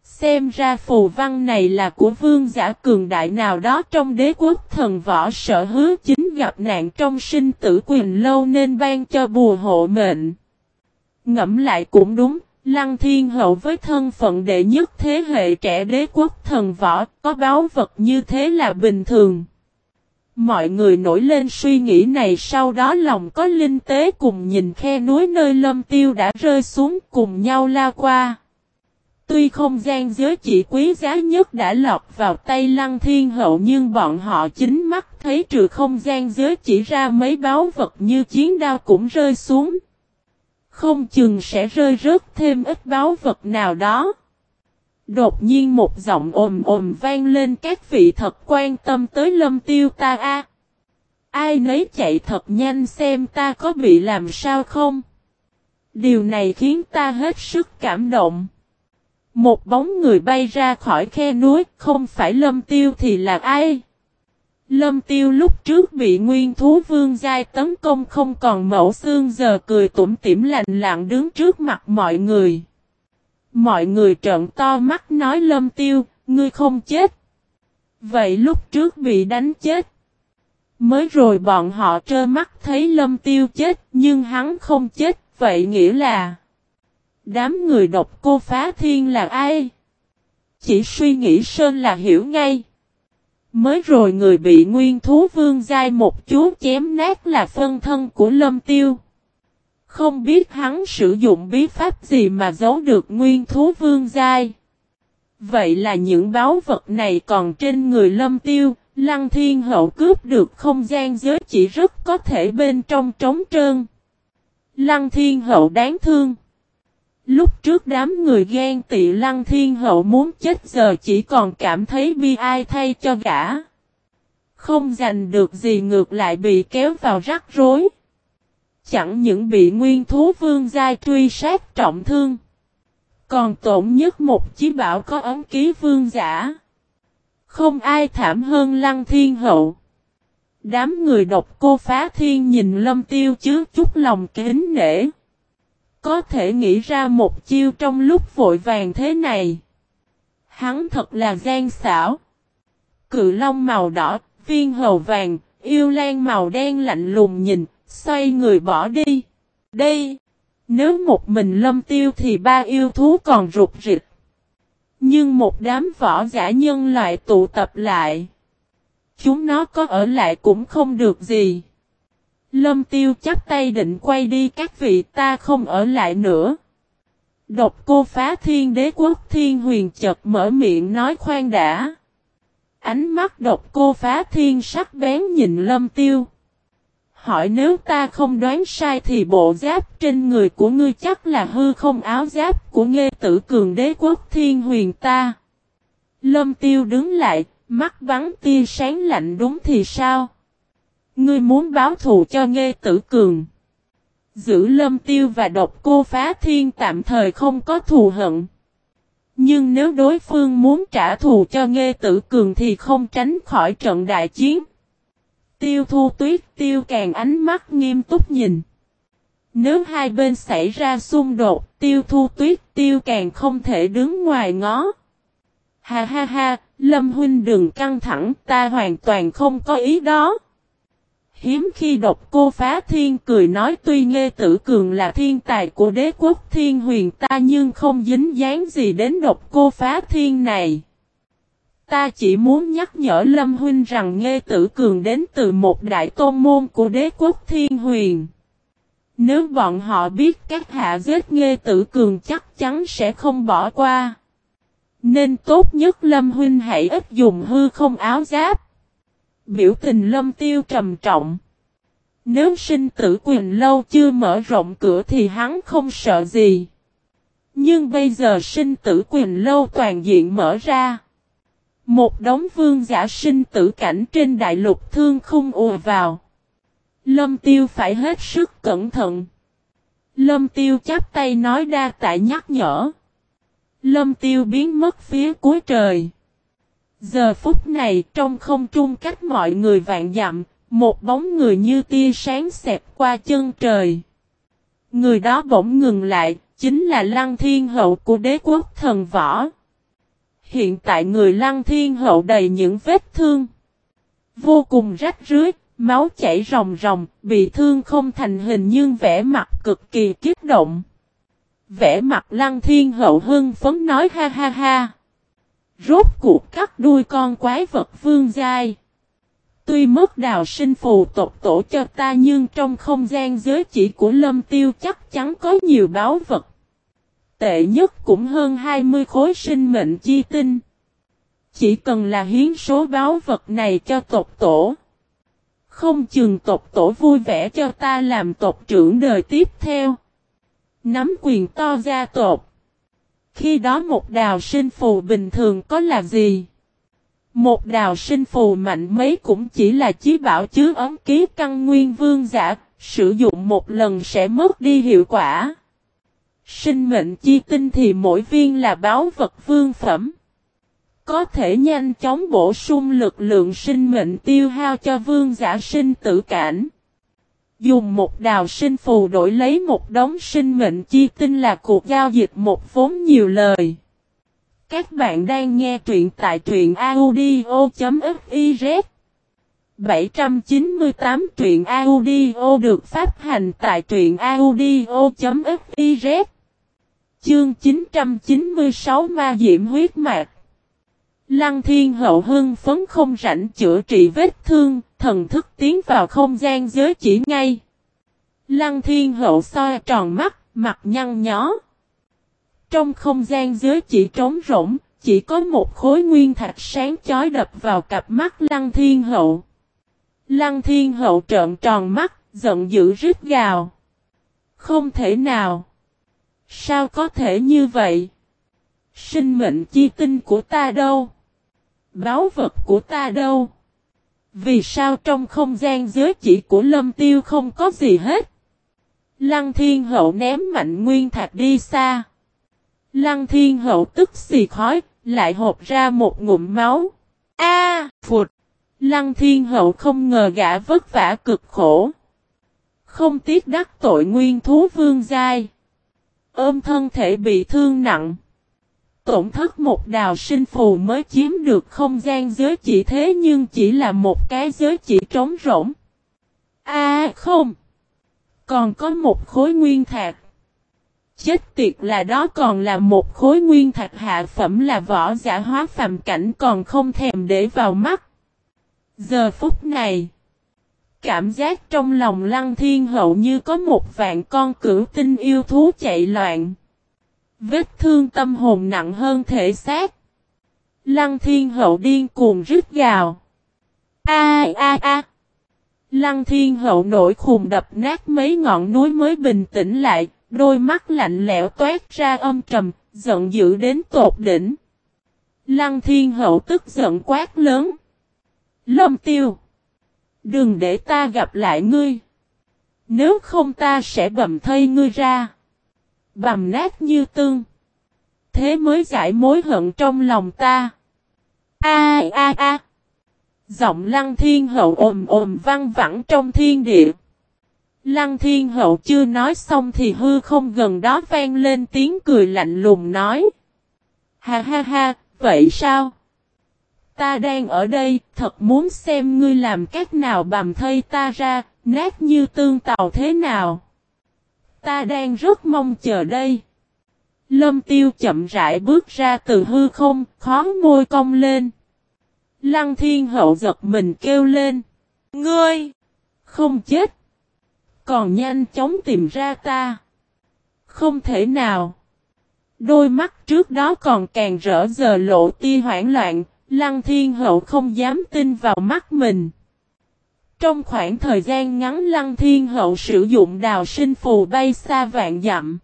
Xem ra phù văn này là của vương giả cường đại nào đó trong đế quốc thần võ sở hứa chính gặp nạn trong sinh tử quyền lâu nên ban cho bùa hộ mệnh. Ngẫm lại cũng đúng, Lăng Thiên Hậu với thân phận đệ nhất thế hệ trẻ đế quốc thần võ có báo vật như thế là bình thường. Mọi người nổi lên suy nghĩ này, sau đó lòng có linh tế cùng nhìn khe núi nơi lâm tiêu đã rơi xuống cùng nhau la qua. Tuy không gian giới chỉ quý giá nhất đã lọt vào tay lăng thiên hậu, nhưng bọn họ chính mắt thấy trừ không gian giới chỉ ra mấy báu vật như chiến đao cũng rơi xuống. Không chừng sẽ rơi rớt thêm ít báu vật nào đó. Đột nhiên một giọng ồm ồm vang lên các vị thật quan tâm tới lâm tiêu ta a. Ai nấy chạy thật nhanh xem ta có bị làm sao không. Điều này khiến ta hết sức cảm động. Một bóng người bay ra khỏi khe núi, không phải lâm tiêu thì là ai? Lâm tiêu lúc trước bị nguyên thú vương giai tấn công không còn mẫu xương giờ cười tủm tỉm lạnh lặng đứng trước mặt mọi người. Mọi người trợn to mắt nói lâm tiêu, ngươi không chết. Vậy lúc trước bị đánh chết. Mới rồi bọn họ trơ mắt thấy lâm tiêu chết nhưng hắn không chết, vậy nghĩa là Đám người độc cô phá thiên là ai? Chỉ suy nghĩ sơn là hiểu ngay. Mới rồi người bị nguyên thú vương giai một chú chém nát là phân thân của lâm tiêu. Không biết hắn sử dụng bí pháp gì mà giấu được nguyên thú vương giai. Vậy là những báu vật này còn trên người lâm tiêu, lăng thiên hậu cướp được không gian giới chỉ rất có thể bên trong trống trơn. Lăng thiên hậu đáng thương. Lúc trước đám người ghen tị lăng thiên hậu muốn chết giờ chỉ còn cảm thấy bi ai thay cho gã. Không giành được gì ngược lại bị kéo vào rắc rối. Chẳng những bị nguyên thú vương giai truy sát trọng thương. Còn tổn nhất một chí bảo có ấn ký vương giả. Không ai thảm hơn lăng thiên hậu. Đám người độc cô phá thiên nhìn lâm tiêu chứ chút lòng kính nể. Có thể nghĩ ra một chiêu trong lúc vội vàng thế này. Hắn thật là gian xảo. Cự long màu đỏ, viên hầu vàng, yêu lan màu đen lạnh lùng nhìn, xoay người bỏ đi. Đây, nếu một mình lâm tiêu thì ba yêu thú còn rụt rịch. Nhưng một đám võ giả nhân loại tụ tập lại. Chúng nó có ở lại cũng không được gì. Lâm tiêu chắp tay định quay đi các vị ta không ở lại nữa. Độc cô phá thiên đế quốc thiên huyền chợt mở miệng nói khoan đã. Ánh mắt độc cô phá thiên sắc bén nhìn lâm tiêu. Hỏi nếu ta không đoán sai thì bộ giáp trên người của ngươi chắc là hư không áo giáp của nghe tử cường đế quốc thiên huyền ta. Lâm tiêu đứng lại, mắt vắng tia sáng lạnh đúng thì sao? Ngươi muốn báo thù cho Nghê Tử Cường. Giữ lâm tiêu và độc cô phá thiên tạm thời không có thù hận. Nhưng nếu đối phương muốn trả thù cho Nghê Tử Cường thì không tránh khỏi trận đại chiến. Tiêu thu tuyết tiêu càng ánh mắt nghiêm túc nhìn. Nếu hai bên xảy ra xung đột, tiêu thu tuyết tiêu càng không thể đứng ngoài ngó. Ha ha ha, Lâm Huynh đừng căng thẳng, ta hoàn toàn không có ý đó. Hiếm khi độc cô phá thiên cười nói tuy nghe tử cường là thiên tài của đế quốc thiên huyền ta nhưng không dính dáng gì đến độc cô phá thiên này. Ta chỉ muốn nhắc nhở Lâm Huynh rằng nghe tử cường đến từ một đại tôn môn của đế quốc thiên huyền. Nếu bọn họ biết các hạ giết nghe tử cường chắc chắn sẽ không bỏ qua. Nên tốt nhất Lâm Huynh hãy ít dùng hư không áo giáp. Biểu tình lâm tiêu trầm trọng. Nếu sinh tử quyền lâu chưa mở rộng cửa thì hắn không sợ gì. Nhưng bây giờ sinh tử quyền lâu toàn diện mở ra. Một đống vương giả sinh tử cảnh trên đại lục thương không ùa vào. Lâm tiêu phải hết sức cẩn thận. Lâm tiêu chắp tay nói đa tại nhắc nhở. Lâm tiêu biến mất phía cuối trời. Giờ phút này trong không trung cách mọi người vạn dặm, một bóng người như tia sáng xẹp qua chân trời. Người đó bỗng ngừng lại, chính là Lăng Thiên Hậu của đế quốc thần võ. Hiện tại người Lăng Thiên Hậu đầy những vết thương. Vô cùng rách rưới, máu chảy ròng ròng, bị thương không thành hình nhưng vẻ mặt cực kỳ kích động. Vẻ mặt Lăng Thiên Hậu hưng phấn nói ha ha ha. Rốt cuộc cắt đuôi con quái vật vương giai. Tuy mất đào sinh phù tộc tổ cho ta nhưng trong không gian giới chỉ của lâm tiêu chắc chắn có nhiều báo vật. Tệ nhất cũng hơn 20 khối sinh mệnh chi tinh. Chỉ cần là hiến số báo vật này cho tộc tổ. Không chừng tộc tổ vui vẻ cho ta làm tộc trưởng đời tiếp theo. Nắm quyền to gia tộc. Khi đó một đào sinh phù bình thường có là gì? Một đào sinh phù mạnh mấy cũng chỉ là chí bảo chứ ấm ký căn nguyên vương giả, sử dụng một lần sẽ mất đi hiệu quả. Sinh mệnh chi tinh thì mỗi viên là báo vật vương phẩm. Có thể nhanh chóng bổ sung lực lượng sinh mệnh tiêu hao cho vương giả sinh tử cảnh. Dùng một đào sinh phù đổi lấy một đống sinh mệnh chi tinh là cuộc giao dịch một vốn nhiều lời. Các bạn đang nghe truyện tại truyện audio.fiz 798 truyện audio được phát hành tại truyện audio.fiz Chương 996 Ma diễm huyết mạch Lăng thiên hậu hưng phấn không rảnh chữa trị vết thương, thần thức tiến vào không gian giới chỉ ngay. Lăng thiên hậu soi tròn mắt, mặt nhăn nhó. Trong không gian giới chỉ trống rỗng, chỉ có một khối nguyên thạch sáng chói đập vào cặp mắt lăng thiên hậu. Lăng thiên hậu trợn tròn mắt, giận dữ rít gào. Không thể nào. Sao có thể như vậy? Sinh mệnh chi tinh của ta đâu? Báo vật của ta đâu? Vì sao trong không gian giới chỉ của lâm tiêu không có gì hết? Lăng thiên hậu ném mạnh nguyên thạch đi xa. Lăng thiên hậu tức xì khói, lại hộp ra một ngụm máu. A, à, phụt! Lăng thiên hậu không ngờ gã vất vả cực khổ. Không tiếc đắc tội nguyên thú vương giai. Ôm thân thể bị thương nặng. Tổn thất một đào sinh phù mới chiếm được không gian giới chỉ thế nhưng chỉ là một cái giới chỉ trống rỗng. À, không! Còn có một khối nguyên thạch. Chết tiệt là đó còn là một khối nguyên thạch hạ phẩm là võ giả hóa phàm cảnh còn không thèm để vào mắt. Giờ phút này, cảm giác trong lòng lăng thiên hậu như có một vạn con cửu tinh yêu thú chạy loạn. Vết thương tâm hồn nặng hơn thể xác. Lăng thiên hậu điên cuồng rít gào. A a a. Lăng thiên hậu nổi khùng đập nát mấy ngọn núi mới bình tĩnh lại, đôi mắt lạnh lẽo toát ra âm trầm, giận dữ đến tột đỉnh. Lăng thiên hậu tức giận quát lớn. Lâm tiêu. Đừng để ta gặp lại ngươi. Nếu không ta sẽ bầm thây ngươi ra. Bầm nát như tương. Thế mới giải mối hận trong lòng ta. A a a. Giọng lăng thiên hậu ồm ồm văng vẳng trong thiên địa. Lăng thiên hậu chưa nói xong thì hư không gần đó vang lên tiếng cười lạnh lùng nói. Ha ha ha, vậy sao? Ta đang ở đây, thật muốn xem ngươi làm cách nào bầm thây ta ra, nát như tương tàu thế nào. Ta đang rất mong chờ đây. Lâm tiêu chậm rãi bước ra từ hư không, khó môi cong lên. Lăng thiên hậu giật mình kêu lên. Ngươi! Không chết! Còn nhanh chóng tìm ra ta. Không thể nào. Đôi mắt trước đó còn càng rỡ giờ lộ tia hoảng loạn, Lăng Thiên Hậu không dám tin vào mắt mình. Trong khoảng thời gian ngắn Lăng Thiên Hậu sử dụng đào sinh phù bay xa vạn dặm.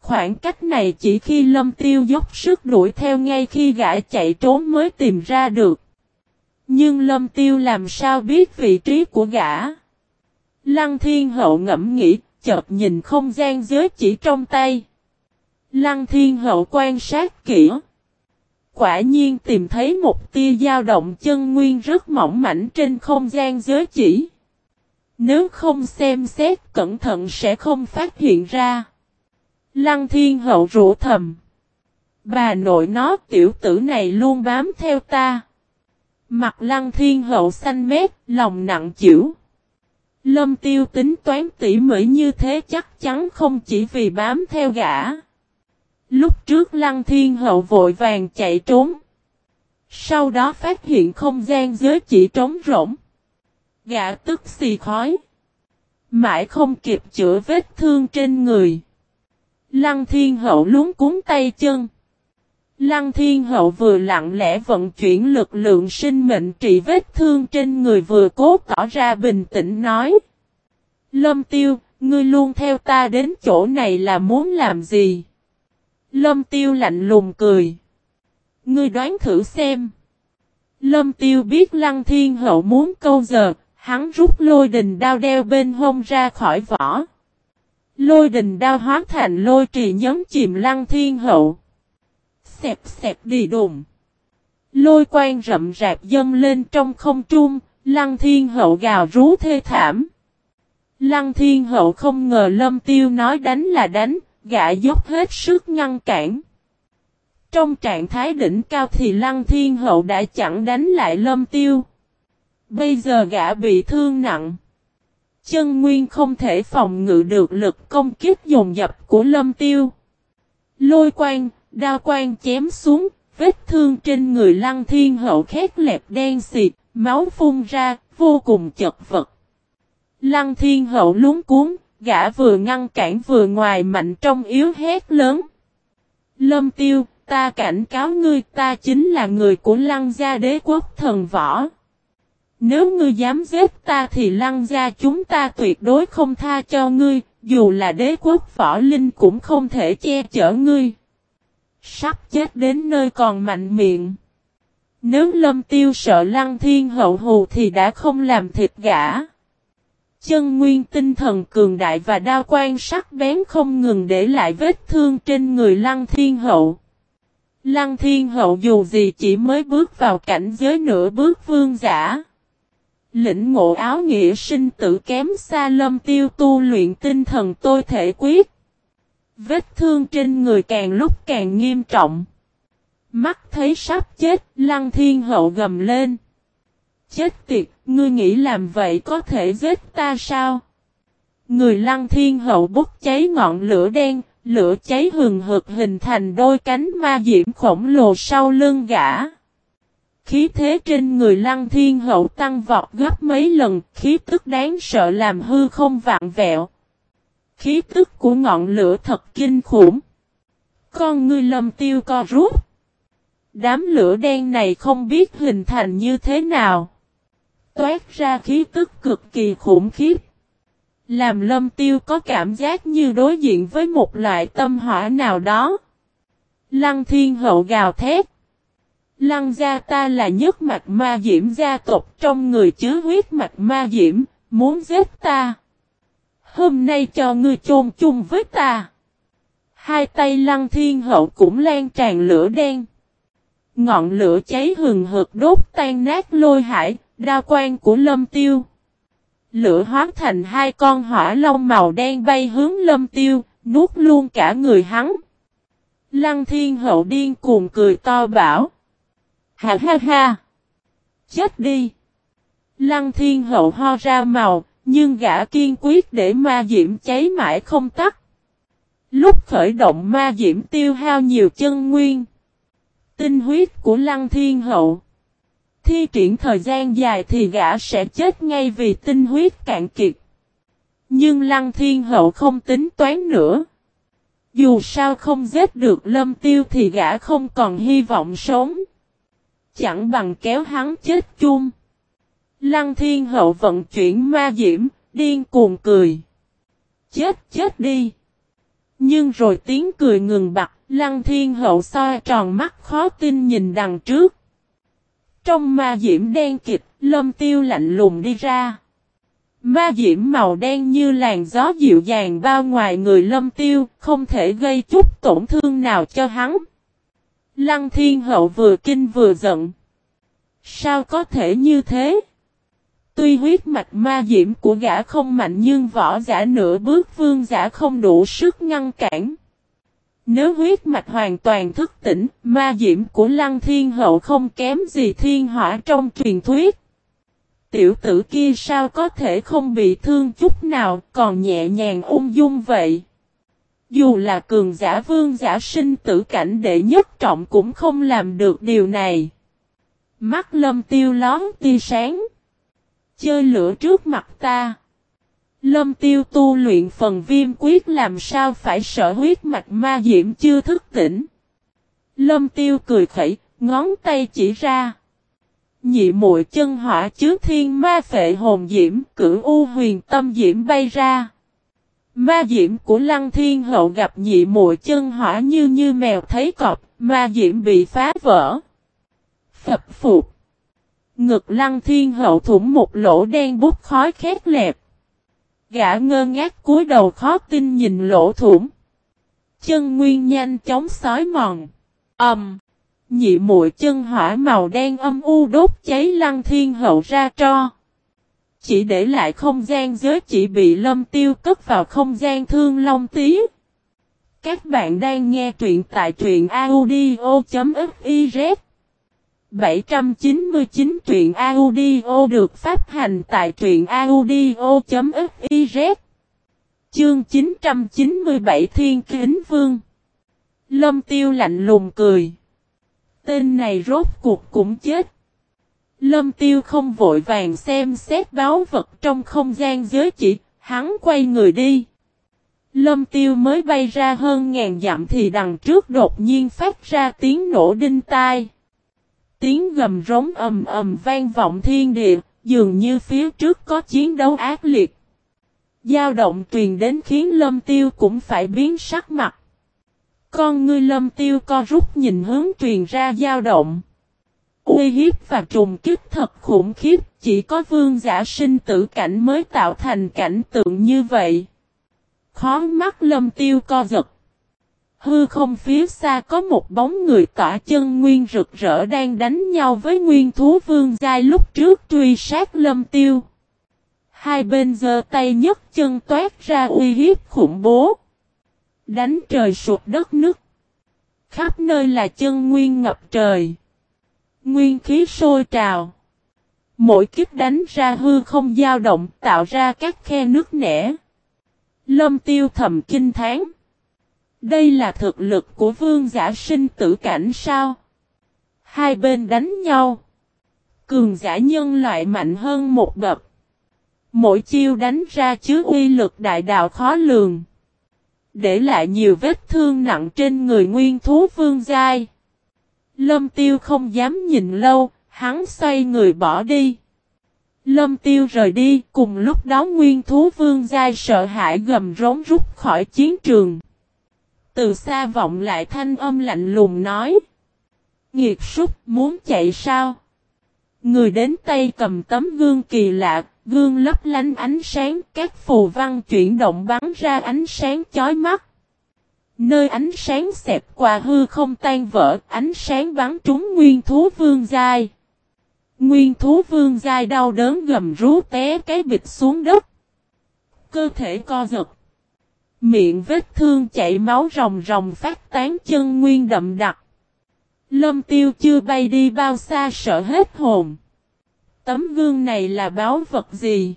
Khoảng cách này chỉ khi Lâm Tiêu dốc sức đuổi theo ngay khi gã chạy trốn mới tìm ra được. Nhưng Lâm Tiêu làm sao biết vị trí của gã? Lăng Thiên Hậu ngẫm nghĩ, chợt nhìn không gian giới chỉ trong tay. Lăng Thiên Hậu quan sát kỹ quả nhiên tìm thấy một tia dao động chân nguyên rất mỏng mảnh trên không gian giới chỉ. Nếu không xem xét cẩn thận sẽ không phát hiện ra. Lăng thiên hậu rủ thầm. Bà nội nó tiểu tử này luôn bám theo ta. Mặt lăng thiên hậu xanh mét, lòng nặng chịu. Lâm tiêu tính toán tỉ mỉ như thế chắc chắn không chỉ vì bám theo gã. Lúc trước Lăng Thiên Hậu vội vàng chạy trốn. Sau đó phát hiện không gian giới chỉ trống rỗng. Gã tức xì khói. Mãi không kịp chữa vết thương trên người. Lăng Thiên Hậu lúng cuốn tay chân. Lăng Thiên Hậu vừa lặng lẽ vận chuyển lực lượng sinh mệnh trị vết thương trên người vừa cố tỏ ra bình tĩnh nói. Lâm Tiêu, ngươi luôn theo ta đến chỗ này là muốn làm gì? Lâm tiêu lạnh lùng cười. Ngươi đoán thử xem. Lâm tiêu biết lăng thiên hậu muốn câu giờ, hắn rút lôi đình đao đeo bên hông ra khỏi vỏ. Lôi đình đao hóa thành lôi trì nhấn chìm lăng thiên hậu. Xẹp xẹp đi đùng. Lôi quang rậm rạp dâng lên trong không trung, lăng thiên hậu gào rú thê thảm. Lăng thiên hậu không ngờ lâm tiêu nói đánh là đánh, gã dốc hết sức ngăn cản. Trong trạng thái đỉnh cao thì Lăng Thiên Hậu đã chẳng đánh lại lâm tiêu. Bây giờ gã bị thương nặng. Chân nguyên không thể phòng ngự được lực công kích dồn dập của lâm tiêu. Lôi quang, đao quang chém xuống, vết thương trên người lăng thiên hậu khét lẹp đen xịt, máu phun ra, vô cùng chật vật. Lăng thiên hậu lúng cuốn, gã vừa ngăn cản vừa ngoài mạnh trong yếu hét lớn. Lâm tiêu, ta cảnh cáo ngươi ta chính là người của lăng gia đế quốc thần võ. Nếu ngươi dám giết ta thì lăng gia chúng ta tuyệt đối không tha cho ngươi, dù là đế quốc võ linh cũng không thể che chở ngươi. Sắp chết đến nơi còn mạnh miệng. Nếu lâm tiêu sợ lăng thiên hậu hù thì đã không làm thịt gã. Chân nguyên tinh thần cường đại và đao quan sắc bén không ngừng để lại vết thương trên người lăng thiên hậu. Lăng thiên hậu dù gì chỉ mới bước vào cảnh giới nửa bước vương giả. Lĩnh ngộ áo nghĩa sinh tử kém xa lâm tiêu tu luyện tinh thần tôi thể quyết. Vết thương trên người càng lúc càng nghiêm trọng. Mắt thấy sắp chết, lăng thiên hậu gầm lên. Chết tiệt, ngươi nghĩ làm vậy có thể giết ta sao? Người lăng thiên hậu bốc cháy ngọn lửa đen, lửa cháy hừng hực hình thành đôi cánh ma diễm khổng lồ sau lưng gã. Khí thế trên người lăng thiên hậu tăng vọt gấp mấy lần, khí tức đáng sợ làm hư không vạn vẹo. Khí tức của ngọn lửa thật kinh khủng. Con ngươi lâm tiêu co rút. Đám lửa đen này không biết hình thành như thế nào. Toát ra khí tức cực kỳ khủng khiếp. Làm lâm tiêu có cảm giác như đối diện với một loại tâm hỏa nào đó. Lăng thiên hậu gào thét. Lăng gia ta là nhất mạch ma diễm gia tộc trong người chứa huyết mạch ma diễm, muốn giết ta. Hôm nay cho ngươi chôn chung với ta. Hai tay lăng thiên hậu cũng lan tràn lửa đen. Ngọn lửa cháy hừng hực đốt tan nát lôi hải, đa quan của lâm tiêu. Lửa hóa thành hai con hỏa long màu đen bay hướng lâm tiêu, nuốt luôn cả người hắn. Lăng thiên hậu điên cuồng cười to bảo. Ha ha ha! Chết đi! Lăng thiên hậu ho ra màu, nhưng gã kiên quyết để ma diễm cháy mãi không tắt. Lúc khởi động ma diễm tiêu hao nhiều chân nguyên. Tinh huyết của lăng thiên hậu. Thi triển thời gian dài thì gã sẽ chết ngay vì tinh huyết cạn kiệt. Nhưng lăng thiên hậu không tính toán nữa. Dù sao không giết được lâm tiêu thì gã không còn hy vọng sống. Chẳng bằng kéo hắn chết chung. Lăng thiên hậu vận chuyển ma diễm, điên cuồng cười. Chết chết đi. Nhưng rồi tiếng cười ngừng bặt, lăng thiên hậu soi tròn mắt khó tin nhìn đằng trước. Trong ma diễm đen kịch, lâm tiêu lạnh lùng đi ra. Ma diễm màu đen như làn gió dịu dàng bao ngoài người lâm tiêu, không thể gây chút tổn thương nào cho hắn. Lăng thiên hậu vừa kinh vừa giận. Sao có thể như thế? Tuy huyết mạch ma diễm của gã không mạnh nhưng võ giả nửa bước vương giả không đủ sức ngăn cản. Nếu huyết mạch hoàn toàn thức tỉnh, ma diễm của lăng thiên hậu không kém gì thiên hỏa trong truyền thuyết. Tiểu tử kia sao có thể không bị thương chút nào, còn nhẹ nhàng ung dung vậy. Dù là cường giả vương giả sinh tử cảnh đệ nhất trọng cũng không làm được điều này. Mắt lâm tiêu lón tia sáng. Chơi lửa trước mặt ta. Lâm tiêu tu luyện phần viêm quyết làm sao phải sợ huyết mạch ma diễm chưa thức tỉnh. Lâm tiêu cười khẩy, ngón tay chỉ ra. Nhị muội chân hỏa chứa thiên ma phệ hồn diễm, cửu u huyền tâm diễm bay ra. Ma diễm của lăng thiên hậu gặp nhị muội chân hỏa như như mèo thấy cọp, ma diễm bị phá vỡ. Phập phục. Ngực lăng thiên hậu thủng một lỗ đen bút khói khét lẹp. Gã ngơ ngác cúi đầu khó tin nhìn lỗ thủng. Chân nguyên nhanh chóng sói mòn. Ầm. Um, nhị muội chân hỏa màu đen âm u đốt cháy lăng thiên hậu ra cho, Chỉ để lại không gian giới chỉ bị lâm tiêu cất vào không gian thương long tí. Các bạn đang nghe truyện tại truyện audio.fif 799 truyện audio được phát hành tại truyện audio.fiz Chương 997 Thiên Kính Vương Lâm Tiêu lạnh lùng cười. Tên này rốt cuộc cũng chết. Lâm Tiêu không vội vàng xem xét báo vật trong không gian giới chỉ, hắn quay người đi. Lâm Tiêu mới bay ra hơn ngàn dặm thì đằng trước đột nhiên phát ra tiếng nổ đinh tai. Tiếng gầm rống ầm ầm vang vọng thiên địa, dường như phía trước có chiến đấu ác liệt. Giao động truyền đến khiến Lâm Tiêu cũng phải biến sắc mặt. Con ngươi Lâm Tiêu co rút nhìn hướng truyền ra giao động. Uy hiếp và trùng kích thật khủng khiếp, chỉ có vương giả sinh tử cảnh mới tạo thành cảnh tượng như vậy. Khó mắt Lâm Tiêu co giật. Hư không phía xa có một bóng người tỏa chân nguyên rực rỡ đang đánh nhau với nguyên thú vương giai lúc trước truy sát lâm tiêu. Hai bên giơ tay nhấc chân toát ra uy hiếp khủng bố. Đánh trời sụp đất nứt. Khắp nơi là chân nguyên ngập trời. Nguyên khí sôi trào. Mỗi kiếp đánh ra hư không dao động tạo ra các khe nước nẻ. Lâm tiêu thầm kinh tháng. Đây là thực lực của vương giả sinh tử cảnh sao? Hai bên đánh nhau. Cường giả nhân loại mạnh hơn một bậc. Mỗi chiêu đánh ra chứa uy lực đại đạo khó lường. Để lại nhiều vết thương nặng trên người nguyên thú vương giai. Lâm tiêu không dám nhìn lâu, hắn xoay người bỏ đi. Lâm tiêu rời đi, cùng lúc đó nguyên thú vương giai sợ hãi gầm rống rút khỏi chiến trường. Từ xa vọng lại thanh âm lạnh lùng nói. Nghiệt súc muốn chạy sao? Người đến tay cầm tấm gương kỳ lạ, gương lấp lánh ánh sáng, các phù văn chuyển động bắn ra ánh sáng chói mắt. Nơi ánh sáng xẹp qua hư không tan vỡ, ánh sáng bắn trúng nguyên thú vương giai. Nguyên thú vương giai đau đớn gầm rú té cái bịch xuống đất. Cơ thể co giật. Miệng vết thương chảy máu ròng ròng phát tán chân nguyên đậm đặc. Lâm tiêu chưa bay đi bao xa sợ hết hồn. Tấm gương này là báo vật gì?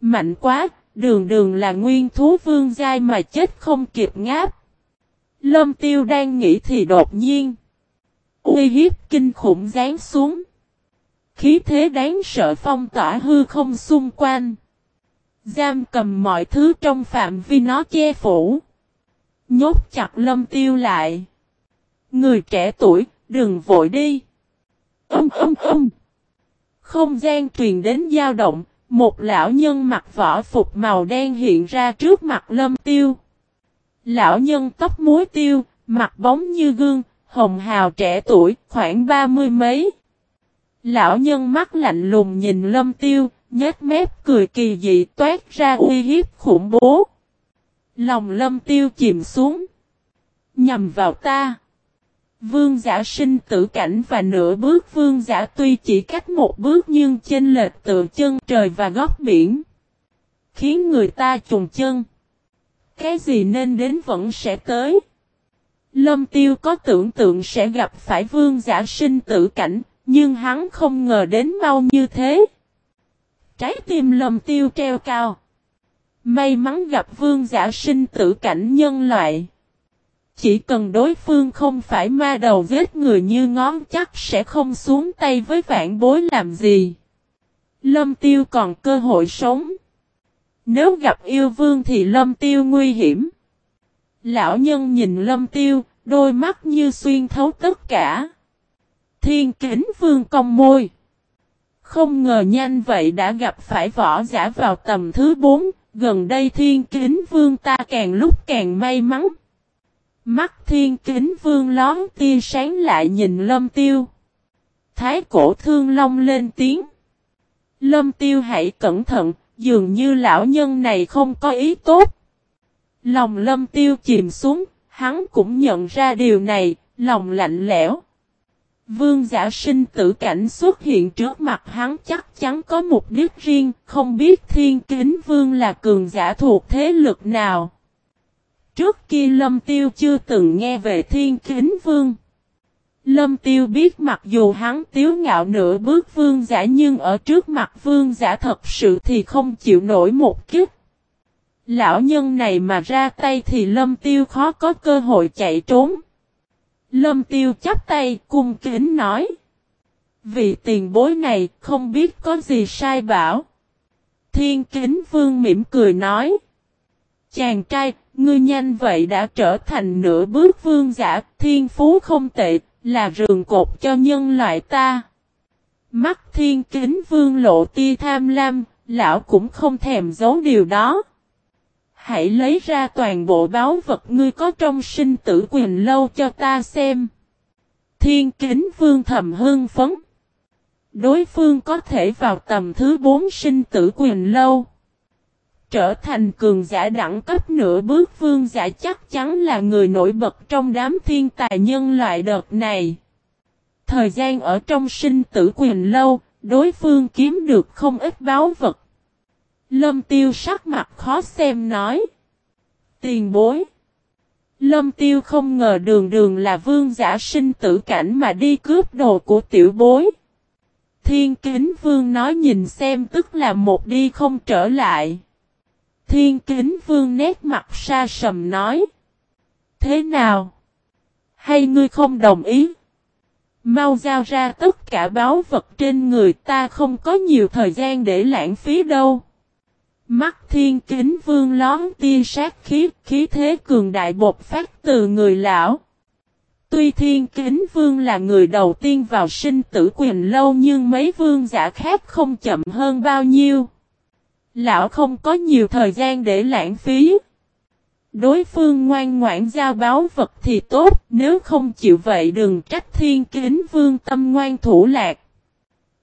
Mạnh quá, đường đường là nguyên thú vương giai mà chết không kịp ngáp. Lâm tiêu đang nghĩ thì đột nhiên. Uy hiếp kinh khủng rán xuống. Khí thế đáng sợ phong tỏa hư không xung quanh. Giam cầm mọi thứ trong phạm vi nó che phủ. Nhốt chặt lâm tiêu lại. Người trẻ tuổi, đừng vội đi. Âm âm âm. Không gian truyền đến dao động, một lão nhân mặc vỏ phục màu đen hiện ra trước mặt lâm tiêu. Lão nhân tóc muối tiêu, mặt bóng như gương, hồng hào trẻ tuổi, khoảng ba mươi mấy. Lão nhân mắt lạnh lùng nhìn lâm tiêu, nhếch mép cười kỳ dị toát ra uy hiếp khủng bố. Lòng lâm tiêu chìm xuống. Nhằm vào ta. Vương giả sinh tử cảnh và nửa bước vương giả tuy chỉ cách một bước nhưng chênh lệch tự chân trời và góc biển. Khiến người ta trùng chân. Cái gì nên đến vẫn sẽ tới. Lâm tiêu có tưởng tượng sẽ gặp phải vương giả sinh tử cảnh, nhưng hắn không ngờ đến mau như thế. Trái tim lâm tiêu treo cao. May mắn gặp vương giả sinh tử cảnh nhân loại. Chỉ cần đối phương không phải ma đầu giết người như ngón chắc sẽ không xuống tay với vạn bối làm gì. Lâm tiêu còn cơ hội sống. Nếu gặp yêu vương thì lâm tiêu nguy hiểm. Lão nhân nhìn lâm tiêu, đôi mắt như xuyên thấu tất cả. Thiên kính vương cong môi. Không ngờ nhanh vậy đã gặp phải võ giả vào tầm thứ bốn, gần đây thiên kính vương ta càng lúc càng may mắn. Mắt thiên kính vương lón tia sáng lại nhìn lâm tiêu. Thái cổ thương long lên tiếng. Lâm tiêu hãy cẩn thận, dường như lão nhân này không có ý tốt. Lòng lâm tiêu chìm xuống, hắn cũng nhận ra điều này, lòng lạnh lẽo. Vương giả sinh tử cảnh xuất hiện trước mặt hắn chắc chắn có mục đích riêng, không biết thiên kính vương là cường giả thuộc thế lực nào. Trước kia lâm tiêu chưa từng nghe về thiên kính vương. Lâm tiêu biết mặc dù hắn tiếu ngạo nửa bước vương giả nhưng ở trước mặt vương giả thật sự thì không chịu nổi một kiếp. Lão nhân này mà ra tay thì lâm tiêu khó có cơ hội chạy trốn. Lâm tiêu chắp tay cung kính nói. Vì tiền bối này không biết có gì sai bảo. Thiên kính vương mỉm cười nói. Chàng trai, ngươi nhanh vậy đã trở thành nửa bước vương giả, thiên phú không tệ, là rường cột cho nhân loại ta. Mắt thiên kính vương lộ tia tham lam, lão cũng không thèm giấu điều đó. Hãy lấy ra toàn bộ báo vật ngươi có trong sinh tử quyền lâu cho ta xem. Thiên kính vương thầm hưng phấn. Đối phương có thể vào tầm thứ bốn sinh tử quyền lâu. Trở thành cường giả đẳng cấp nửa bước vương giả chắc chắn là người nổi bật trong đám thiên tài nhân loại đợt này. Thời gian ở trong sinh tử quyền lâu, đối phương kiếm được không ít báo vật. Lâm tiêu sắc mặt khó xem nói. Tiền bối. Lâm tiêu không ngờ đường đường là vương giả sinh tử cảnh mà đi cướp đồ của tiểu bối. Thiên kính vương nói nhìn xem tức là một đi không trở lại. Thiên kính vương nét mặt xa sầm nói. Thế nào? Hay ngươi không đồng ý? Mau giao ra tất cả báo vật trên người ta không có nhiều thời gian để lãng phí đâu. Mắt thiên kính vương lón tia sát khí, khí thế cường đại bột phát từ người lão. Tuy thiên kính vương là người đầu tiên vào sinh tử quyền lâu nhưng mấy vương giả khác không chậm hơn bao nhiêu. Lão không có nhiều thời gian để lãng phí. Đối phương ngoan ngoãn giao báo vật thì tốt, nếu không chịu vậy đừng trách thiên kính vương tâm ngoan thủ lạc.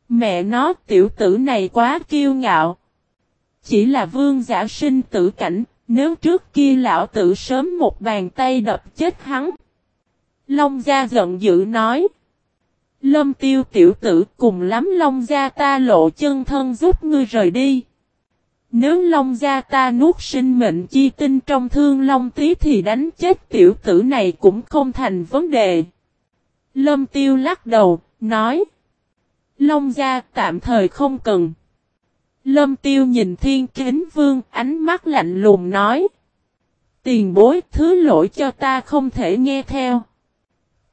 Mẹ nó tiểu tử này quá kiêu ngạo. Chỉ là vương giả sinh tử cảnh, nếu trước kia lão tử sớm một bàn tay đập chết hắn. Long gia giận dữ nói. Lâm tiêu tiểu tử cùng lắm Long gia ta lộ chân thân giúp ngươi rời đi. Nếu Long gia ta nuốt sinh mệnh chi tinh trong thương Long tí thì đánh chết tiểu tử này cũng không thành vấn đề. Lâm tiêu lắc đầu, nói. Long gia tạm thời không cần. Lâm tiêu nhìn thiên kính vương ánh mắt lạnh lùng nói. Tiền bối thứ lỗi cho ta không thể nghe theo.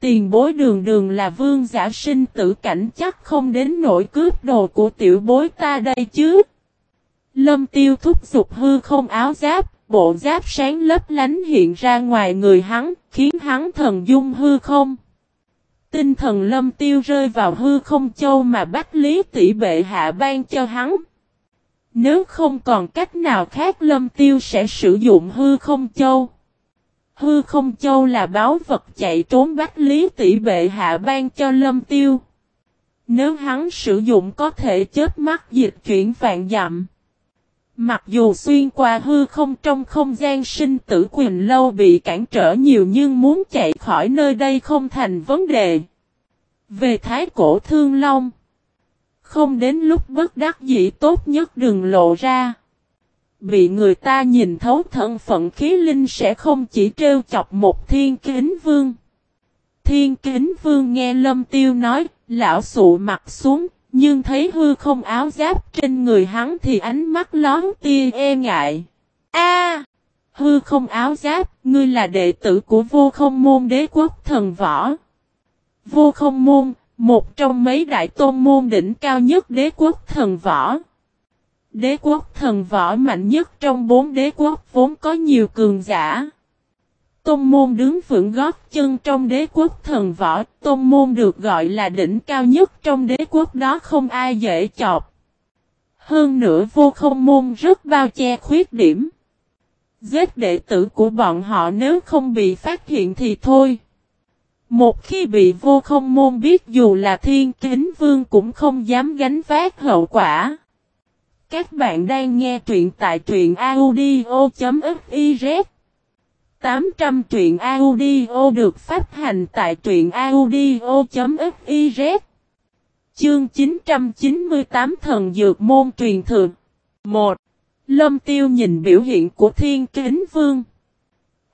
Tiền bối đường đường là vương giả sinh tử cảnh chắc không đến nỗi cướp đồ của tiểu bối ta đây chứ. Lâm tiêu thúc giục hư không áo giáp, bộ giáp sáng lấp lánh hiện ra ngoài người hắn, khiến hắn thần dung hư không. Tinh thần lâm tiêu rơi vào hư không châu mà bách lý tỷ bệ hạ ban cho hắn. Nếu không còn cách nào khác lâm tiêu sẽ sử dụng hư không châu. Hư không châu là báo vật chạy trốn bách lý tỷ bệ hạ ban cho lâm tiêu. Nếu hắn sử dụng có thể chết mắt dịch chuyển vạn dặm. Mặc dù xuyên qua hư không trong không gian sinh tử quyền lâu bị cản trở nhiều nhưng muốn chạy khỏi nơi đây không thành vấn đề. Về thái cổ thương long. Không đến lúc bất đắc dĩ tốt nhất đừng lộ ra. Bị người ta nhìn thấu thân phận khí linh sẽ không chỉ trêu chọc một thiên kính vương. Thiên kính vương nghe lâm tiêu nói, lão sụ mặt xuống, nhưng thấy hư không áo giáp trên người hắn thì ánh mắt lón tia e ngại. A, Hư không áo giáp, ngươi là đệ tử của vô không môn đế quốc thần võ. Vô không môn, một trong mấy đại tôn môn đỉnh cao nhất đế quốc thần võ. Đế quốc thần võ mạnh nhất trong bốn đế quốc vốn có nhiều cường giả. Tôn môn đứng vững gót chân trong đế quốc thần võ, tôn môn được gọi là đỉnh cao nhất trong đế quốc đó không ai dễ chọc. Hơn nữa vô không môn rất bao che khuyết điểm. Giết đệ tử của bọn họ nếu không bị phát hiện thì thôi. Một khi bị vô không môn biết dù là thiên kính vương cũng không dám gánh vác hậu quả. Các bạn đang nghe truyện tại truyện audio.fiz 800 truyện audio được phát hành tại truyện audio.fiz Chương 998 Thần Dược Môn Truyền Thượng 1. Lâm Tiêu nhìn biểu hiện của Thiên Kính Vương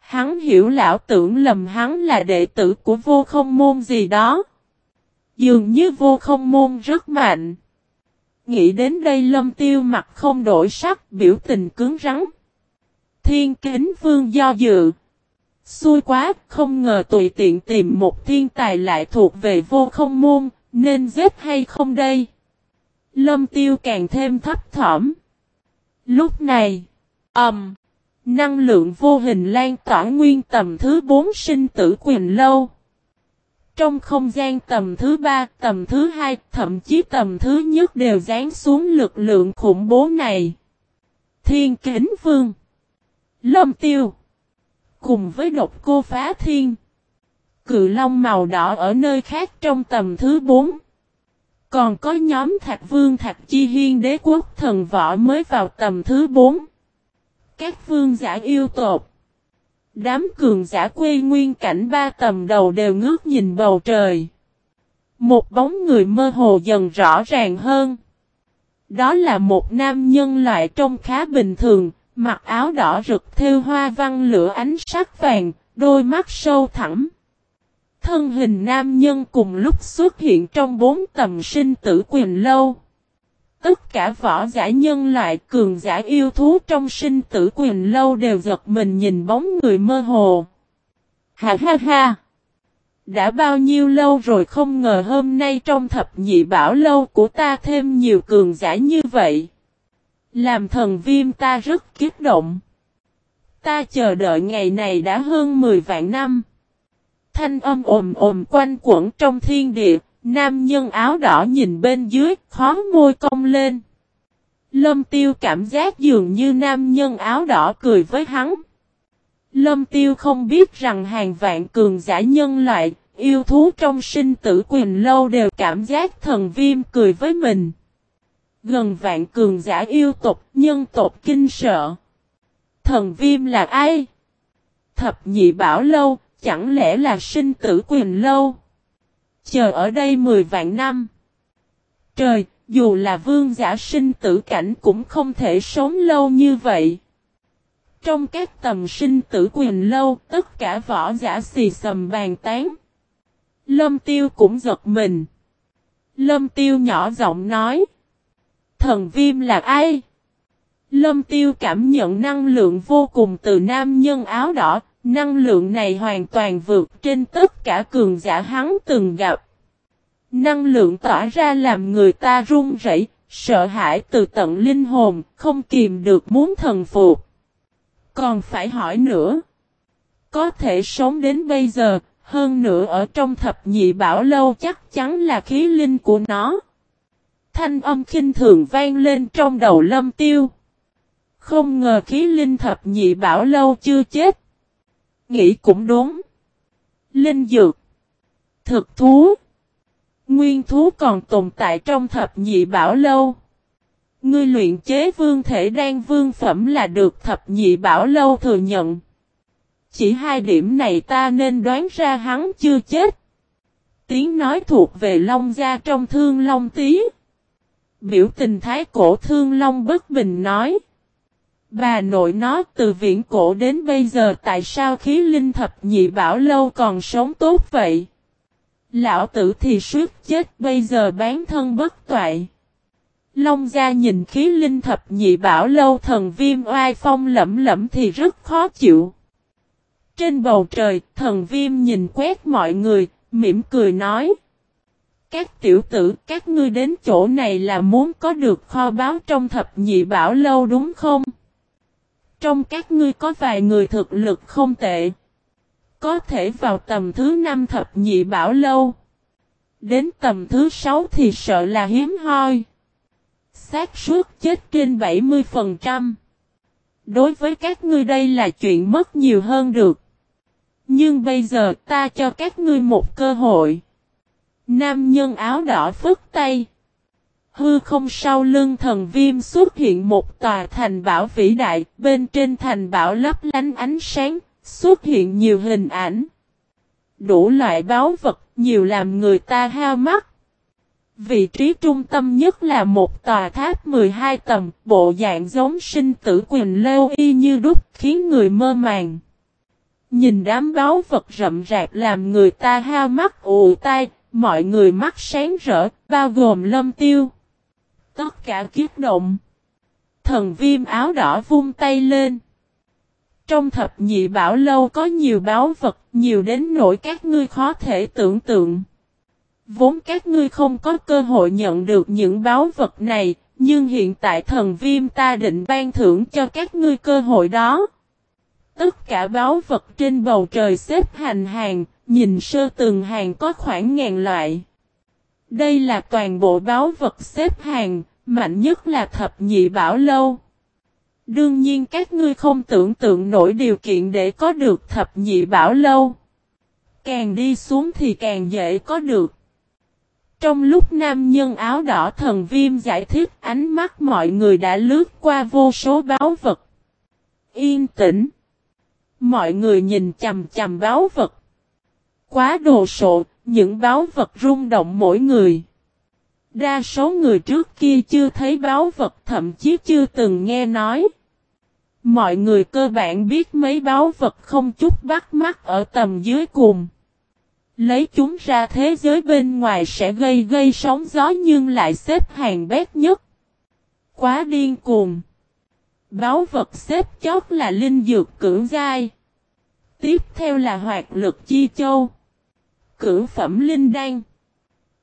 Hắn hiểu lão tưởng lầm hắn là đệ tử của vô không môn gì đó. Dường như vô không môn rất mạnh. Nghĩ đến đây lâm tiêu mặt không đổi sắc biểu tình cứng rắn. Thiên kính vương do dự. Xui quá không ngờ tùy tiện tìm một thiên tài lại thuộc về vô không môn nên giết hay không đây. Lâm tiêu càng thêm thấp thỏm. Lúc này, ầm, um, năng lượng vô hình lan tỏa nguyên tầm thứ 4 sinh tử quyền lâu. Trong không gian tầm thứ 3, tầm thứ 2, thậm chí tầm thứ nhất đều dán xuống lực lượng khủng bố này. Thiên Kính Vương Lâm Tiêu Cùng với độc cô phá thiên Cự long màu đỏ ở nơi khác trong tầm thứ 4 còn có nhóm Thạch Vương Thạch Chi Hiên đế quốc thần võ mới vào tầm thứ 4. Các vương giả yêu tột. Đám cường giả quê nguyên cảnh ba tầm đầu đều ngước nhìn bầu trời. Một bóng người mơ hồ dần rõ ràng hơn. Đó là một nam nhân loại trông khá bình thường, mặc áo đỏ rực theo hoa văn lửa ánh sắc vàng, đôi mắt sâu thẳm. Thân hình nam nhân cùng lúc xuất hiện trong bốn tầm sinh tử quyền lâu. Tất cả võ giả nhân loại cường giả yêu thú trong sinh tử quyền lâu đều giật mình nhìn bóng người mơ hồ. Ha ha ha! Đã bao nhiêu lâu rồi không ngờ hôm nay trong thập nhị bảo lâu của ta thêm nhiều cường giả như vậy. Làm thần viêm ta rất kiếp động. Ta chờ đợi ngày này đã hơn 10 vạn năm thanh âm ồm ồm quanh quẩn trong thiên địa, nam nhân áo đỏ nhìn bên dưới, khó môi cong lên. Lâm tiêu cảm giác dường như nam nhân áo đỏ cười với hắn. Lâm tiêu không biết rằng hàng vạn cường giả nhân loại, yêu thú trong sinh tử quyền lâu đều cảm giác thần viêm cười với mình. Gần vạn cường giả yêu tộc, nhân tộc kinh sợ. Thần viêm là ai? Thập nhị bảo lâu, chẳng lẽ là sinh tử quyền lâu? Chờ ở đây 10 vạn năm. Trời, dù là vương giả sinh tử cảnh cũng không thể sống lâu như vậy. Trong các tầm sinh tử quyền lâu, tất cả võ giả xì sầm bàn tán. Lâm tiêu cũng giật mình. Lâm tiêu nhỏ giọng nói. Thần viêm là ai? Lâm tiêu cảm nhận năng lượng vô cùng từ nam nhân áo đỏ, Năng lượng này hoàn toàn vượt trên tất cả cường giả hắn từng gặp. Năng lượng tỏa ra làm người ta run rẩy, sợ hãi từ tận linh hồn, không kìm được muốn thần phục. Còn phải hỏi nữa. Có thể sống đến bây giờ, hơn nữa ở trong thập nhị bảo lâu chắc chắn là khí linh của nó. Thanh âm khinh thường vang lên trong đầu lâm tiêu. Không ngờ khí linh thập nhị bảo lâu chưa chết. Nghĩ cũng đúng. Linh dược. Thực thú. Nguyên thú còn tồn tại trong thập nhị bảo lâu. Ngươi luyện chế vương thể đan vương phẩm là được thập nhị bảo lâu thừa nhận. Chỉ hai điểm này ta nên đoán ra hắn chưa chết. Tiếng nói thuộc về Long Gia trong thương Long Tí. Biểu tình thái cổ thương Long bất bình nói. Bà nội nó từ viễn cổ đến bây giờ tại sao khí linh thập nhị bảo lâu còn sống tốt vậy? Lão tử thì suốt chết bây giờ bán thân bất toại. Long gia nhìn khí linh thập nhị bảo lâu thần viêm oai phong lẫm lẫm thì rất khó chịu. Trên bầu trời, thần viêm nhìn quét mọi người, mỉm cười nói. Các tiểu tử, các ngươi đến chỗ này là muốn có được kho báo trong thập nhị bảo lâu đúng không? Trong các ngươi có vài người thực lực không tệ. Có thể vào tầm thứ năm thập nhị bảo lâu. Đến tầm thứ sáu thì sợ là hiếm hoi. xác suất chết trên 70%. Đối với các ngươi đây là chuyện mất nhiều hơn được. Nhưng bây giờ ta cho các ngươi một cơ hội. Nam nhân áo đỏ phức tay. Hư không sau lưng thần viêm xuất hiện một tòa thành bảo vĩ đại, bên trên thành bảo lấp lánh ánh sáng, xuất hiện nhiều hình ảnh. Đủ loại báo vật, nhiều làm người ta hao mắt. Vị trí trung tâm nhất là một tòa tháp 12 tầng, bộ dạng giống sinh tử quyền lêu y như đúc khiến người mơ màng. Nhìn đám báo vật rậm rạp làm người ta hao mắt ù tai, mọi người mắt sáng rỡ, bao gồm lâm tiêu. Tất cả kiếp động. Thần viêm áo đỏ vung tay lên. Trong thập nhị bảo lâu có nhiều báo vật, nhiều đến nỗi các ngươi khó thể tưởng tượng. Vốn các ngươi không có cơ hội nhận được những báo vật này, nhưng hiện tại thần viêm ta định ban thưởng cho các ngươi cơ hội đó. Tất cả báo vật trên bầu trời xếp hành hàng, nhìn sơ từng hàng có khoảng ngàn loại. Đây là toàn bộ báo vật xếp hàng, mạnh nhất là thập nhị bảo lâu. Đương nhiên các ngươi không tưởng tượng nổi điều kiện để có được thập nhị bảo lâu. Càng đi xuống thì càng dễ có được. Trong lúc nam nhân áo đỏ thần viêm giải thích ánh mắt mọi người đã lướt qua vô số báo vật. Yên tĩnh. Mọi người nhìn chầm chầm báo vật. Quá đồ sộ, những báo vật rung động mỗi người. Đa số người trước kia chưa thấy báo vật, thậm chí chưa từng nghe nói. Mọi người cơ bản biết mấy báo vật không chút bắt mắt ở tầm dưới cùng. Lấy chúng ra thế giới bên ngoài sẽ gây gây sóng gió nhưng lại xếp hàng bét nhất. Quá điên cuồng. Báo vật xếp chót là linh dược cưỡng giai. Tiếp theo là hoạt lực chi châu cửu phẩm linh đan.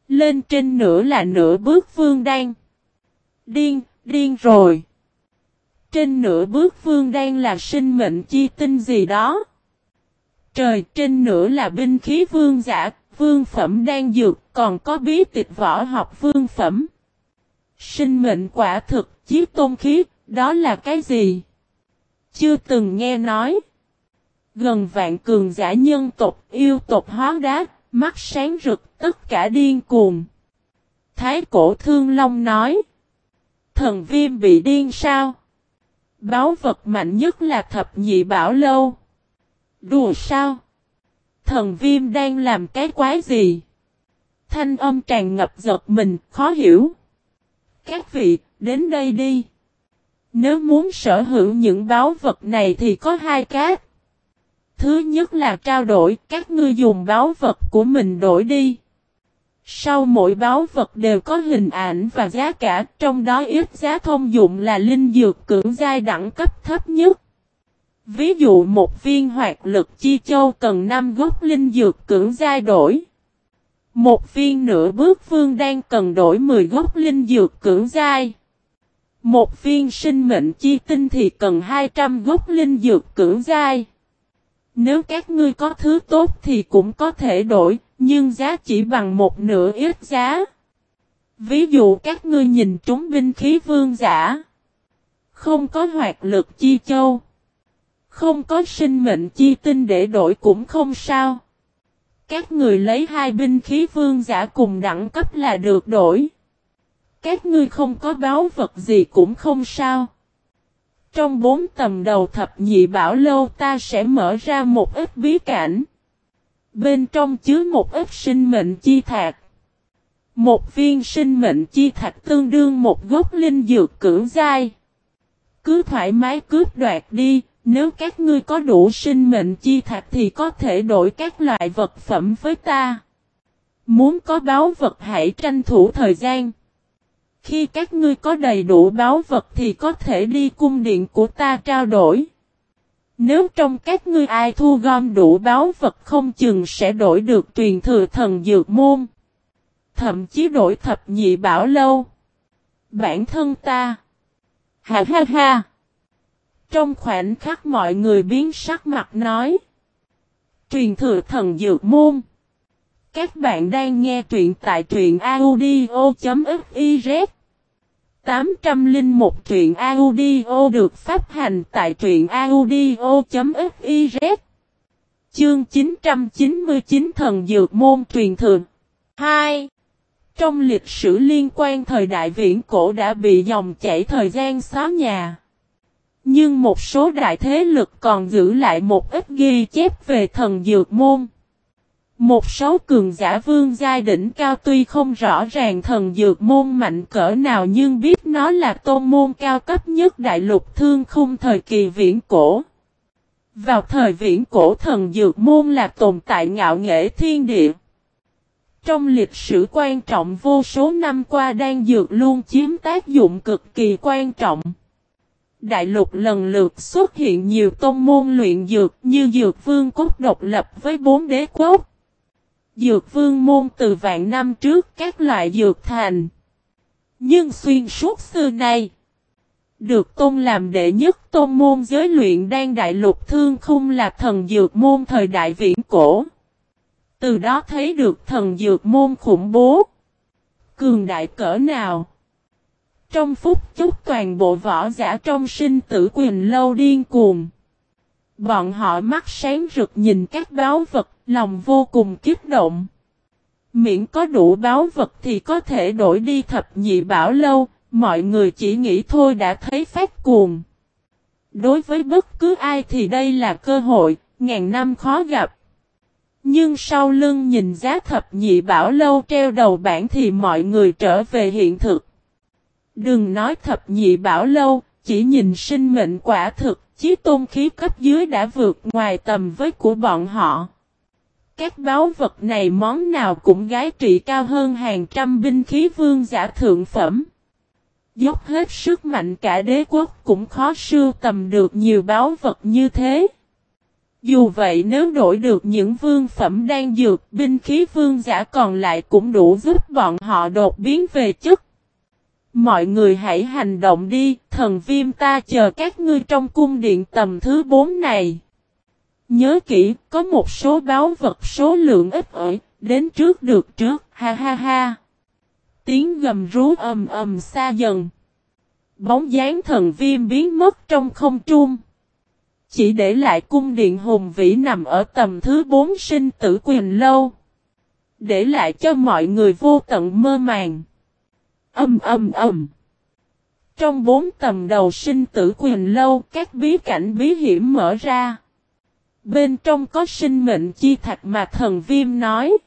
Lên trên nửa là nửa bước vương đan. Điên, điên rồi. Trên nửa bước vương đan là sinh mệnh chi tinh gì đó. Trời trên nửa là binh khí vương giả, vương phẩm đang dược, còn có bí tịch võ học vương phẩm. Sinh mệnh quả thực, chiếc tôn khí, đó là cái gì? Chưa từng nghe nói. Gần vạn cường giả nhân tộc, yêu tộc hóa đá, mắt sáng rực, tất cả điên cuồng. Thái cổ thương long nói. Thần viêm bị điên sao? Báo vật mạnh nhất là thập nhị bảo lâu. Đùa sao? Thần viêm đang làm cái quái gì? Thanh âm tràn ngập giật mình, khó hiểu. Các vị, đến đây đi. Nếu muốn sở hữu những báo vật này thì có hai cách. Thứ nhất là trao đổi, các ngươi dùng báo vật của mình đổi đi. Sau mỗi báo vật đều có hình ảnh và giá cả, trong đó ít giá thông dụng là linh dược cưỡng giai đẳng cấp thấp nhất. Ví dụ một viên hoạt lực chi châu cần 5 gốc linh dược cưỡng giai đổi. Một viên nửa bước vương đang cần đổi 10 gốc linh dược cưỡng giai. Một viên sinh mệnh chi tinh thì cần 200 gốc linh dược cưỡng giai. Nếu các ngươi có thứ tốt thì cũng có thể đổi, nhưng giá chỉ bằng một nửa ít giá. Ví dụ các ngươi nhìn trúng binh khí vương giả. Không có hoạt lực chi châu. Không có sinh mệnh chi tinh để đổi cũng không sao. Các người lấy hai binh khí vương giả cùng đẳng cấp là được đổi. Các ngươi không có báo vật gì cũng không sao. Trong bốn tầm đầu thập nhị bảo lâu ta sẽ mở ra một ít bí cảnh. Bên trong chứa một ít sinh mệnh chi thạch. Một viên sinh mệnh chi thạch tương đương một gốc linh dược cưỡng dai. Cứ thoải mái cướp đoạt đi, nếu các ngươi có đủ sinh mệnh chi thạch thì có thể đổi các loại vật phẩm với ta. Muốn có báo vật hãy tranh thủ thời gian. Khi các ngươi có đầy đủ báo vật thì có thể đi cung điện của ta trao đổi. Nếu trong các ngươi ai thu gom đủ báo vật không chừng sẽ đổi được truyền thừa thần dược môn. Thậm chí đổi thập nhị bảo lâu. Bản thân ta. Ha ha ha. Trong khoảnh khắc mọi người biến sắc mặt nói. Truyền thừa thần dược môn. Các bạn đang nghe truyện tại truyện audio.fif 801 truyện audio được phát hành tại truyện audio.fiz Chương 999 Thần Dược Môn Truyền Thượng 2. Trong lịch sử liên quan thời đại viễn cổ đã bị dòng chảy thời gian xóa nhà. Nhưng một số đại thế lực còn giữ lại một ít ghi chép về thần dược môn. Một số cường giả vương giai đỉnh cao tuy không rõ ràng thần dược môn mạnh cỡ nào nhưng biết nó là tôn môn cao cấp nhất đại lục thương khung thời kỳ viễn cổ. Vào thời viễn cổ, thần dược môn là tồn tại ngạo nghệ thiên địa. Trong lịch sử quan trọng, vô số năm qua đang dược luôn chiếm tác dụng cực kỳ quan trọng. Đại lục lần lượt xuất hiện nhiều tôn môn luyện dược như dược vương cốt độc lập với bốn đế quốc. Dược vương môn từ vạn năm trước các loại dược thành. Nhưng xuyên suốt xưa nay. Được tôn làm đệ nhất tôn môn giới luyện đang đại lục thương khung là thần dược môn thời đại viễn cổ. Từ đó thấy được thần dược môn khủng bố. Cường đại cỡ nào. Trong phút chốc toàn bộ võ giả trong sinh tử quyền lâu điên cuồng. Bọn họ mắt sáng rực nhìn các báo vật, lòng vô cùng kiếp động. Miễn có đủ báo vật thì có thể đổi đi thập nhị bảo lâu, mọi người chỉ nghĩ thôi đã thấy phát cuồng. Đối với bất cứ ai thì đây là cơ hội, ngàn năm khó gặp. Nhưng sau lưng nhìn giá thập nhị bảo lâu treo đầu bản thì mọi người trở về hiện thực. Đừng nói thập nhị bảo lâu, chỉ nhìn sinh mệnh quả thực, chí tôn khí cấp dưới đã vượt ngoài tầm với của bọn họ. Các báu vật này món nào cũng gái trị cao hơn hàng trăm binh khí vương giả thượng phẩm. Dốc hết sức mạnh cả đế quốc cũng khó sưu tầm được nhiều báu vật như thế. Dù vậy nếu đổi được những vương phẩm đang dược binh khí vương giả còn lại cũng đủ giúp bọn họ đột biến về chức. Mọi người hãy hành động đi, thần viêm ta chờ các ngươi trong cung điện tầm thứ 4 này. Nhớ kỹ, có một số báo vật số lượng ít ỏi, đến trước được trước, ha ha ha. Tiếng gầm rú ầm ầm xa dần. Bóng dáng thần viêm biến mất trong không trung. Chỉ để lại cung điện hùng vĩ nằm ở tầm thứ bốn sinh tử quyền lâu. Để lại cho mọi người vô tận mơ màng. Âm âm âm. Trong bốn tầm đầu sinh tử quyền lâu, các bí cảnh bí hiểm mở ra. Bên trong có sinh mệnh chi thạch mà thần viêm nói.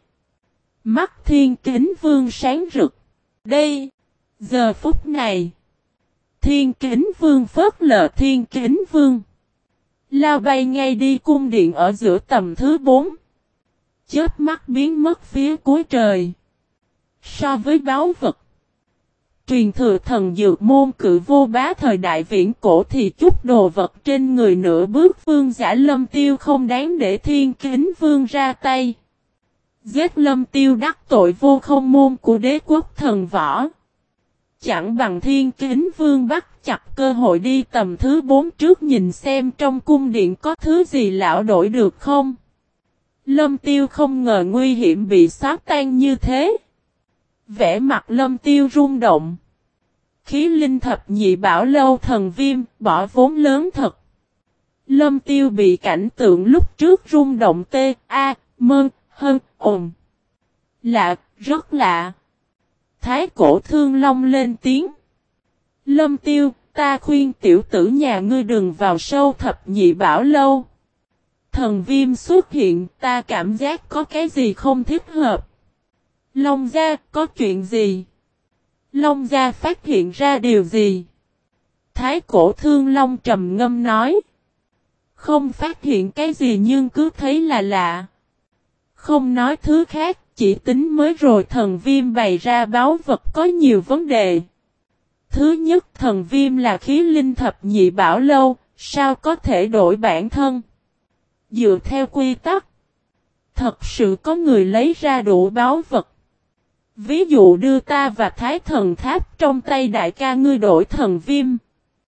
Mắt thiên kính vương sáng rực. Đây, giờ phút này. Thiên kính vương phớt lờ thiên kính vương. Lao bay ngay đi cung điện ở giữa tầm thứ bốn. Chết mắt biến mất phía cuối trời. So với báo vật. Truyền thừa thần dược môn cự vô bá thời đại viễn cổ thì chút đồ vật trên người nửa bước vương giả lâm tiêu không đáng để thiên kính vương ra tay. Giết lâm tiêu đắc tội vô không môn của đế quốc thần võ. Chẳng bằng thiên kính vương bắt chặt cơ hội đi tầm thứ bốn trước nhìn xem trong cung điện có thứ gì lão đổi được không. Lâm tiêu không ngờ nguy hiểm bị xóa tan như thế. Vẽ mặt lâm tiêu rung động. Khí linh thập nhị bảo lâu thần viêm, bỏ vốn lớn thật. Lâm tiêu bị cảnh tượng lúc trước rung động tê, a, mơn, hơn, ồn. Lạ, rất lạ. Thái cổ thương long lên tiếng. Lâm tiêu, ta khuyên tiểu tử nhà ngươi đừng vào sâu thập nhị bảo lâu. Thần viêm xuất hiện, ta cảm giác có cái gì không thích hợp. Long gia, có chuyện gì? Long gia phát hiện ra điều gì? Thái cổ thương Long trầm ngâm nói. Không phát hiện cái gì nhưng cứ thấy là lạ. Không nói thứ khác, chỉ tính mới rồi thần viêm bày ra báo vật có nhiều vấn đề. Thứ nhất thần viêm là khí linh thập nhị bảo lâu, sao có thể đổi bản thân? Dựa theo quy tắc, thật sự có người lấy ra đủ báo vật. Ví dụ đưa ta và thái thần tháp trong tay đại ca ngươi đổi thần viêm.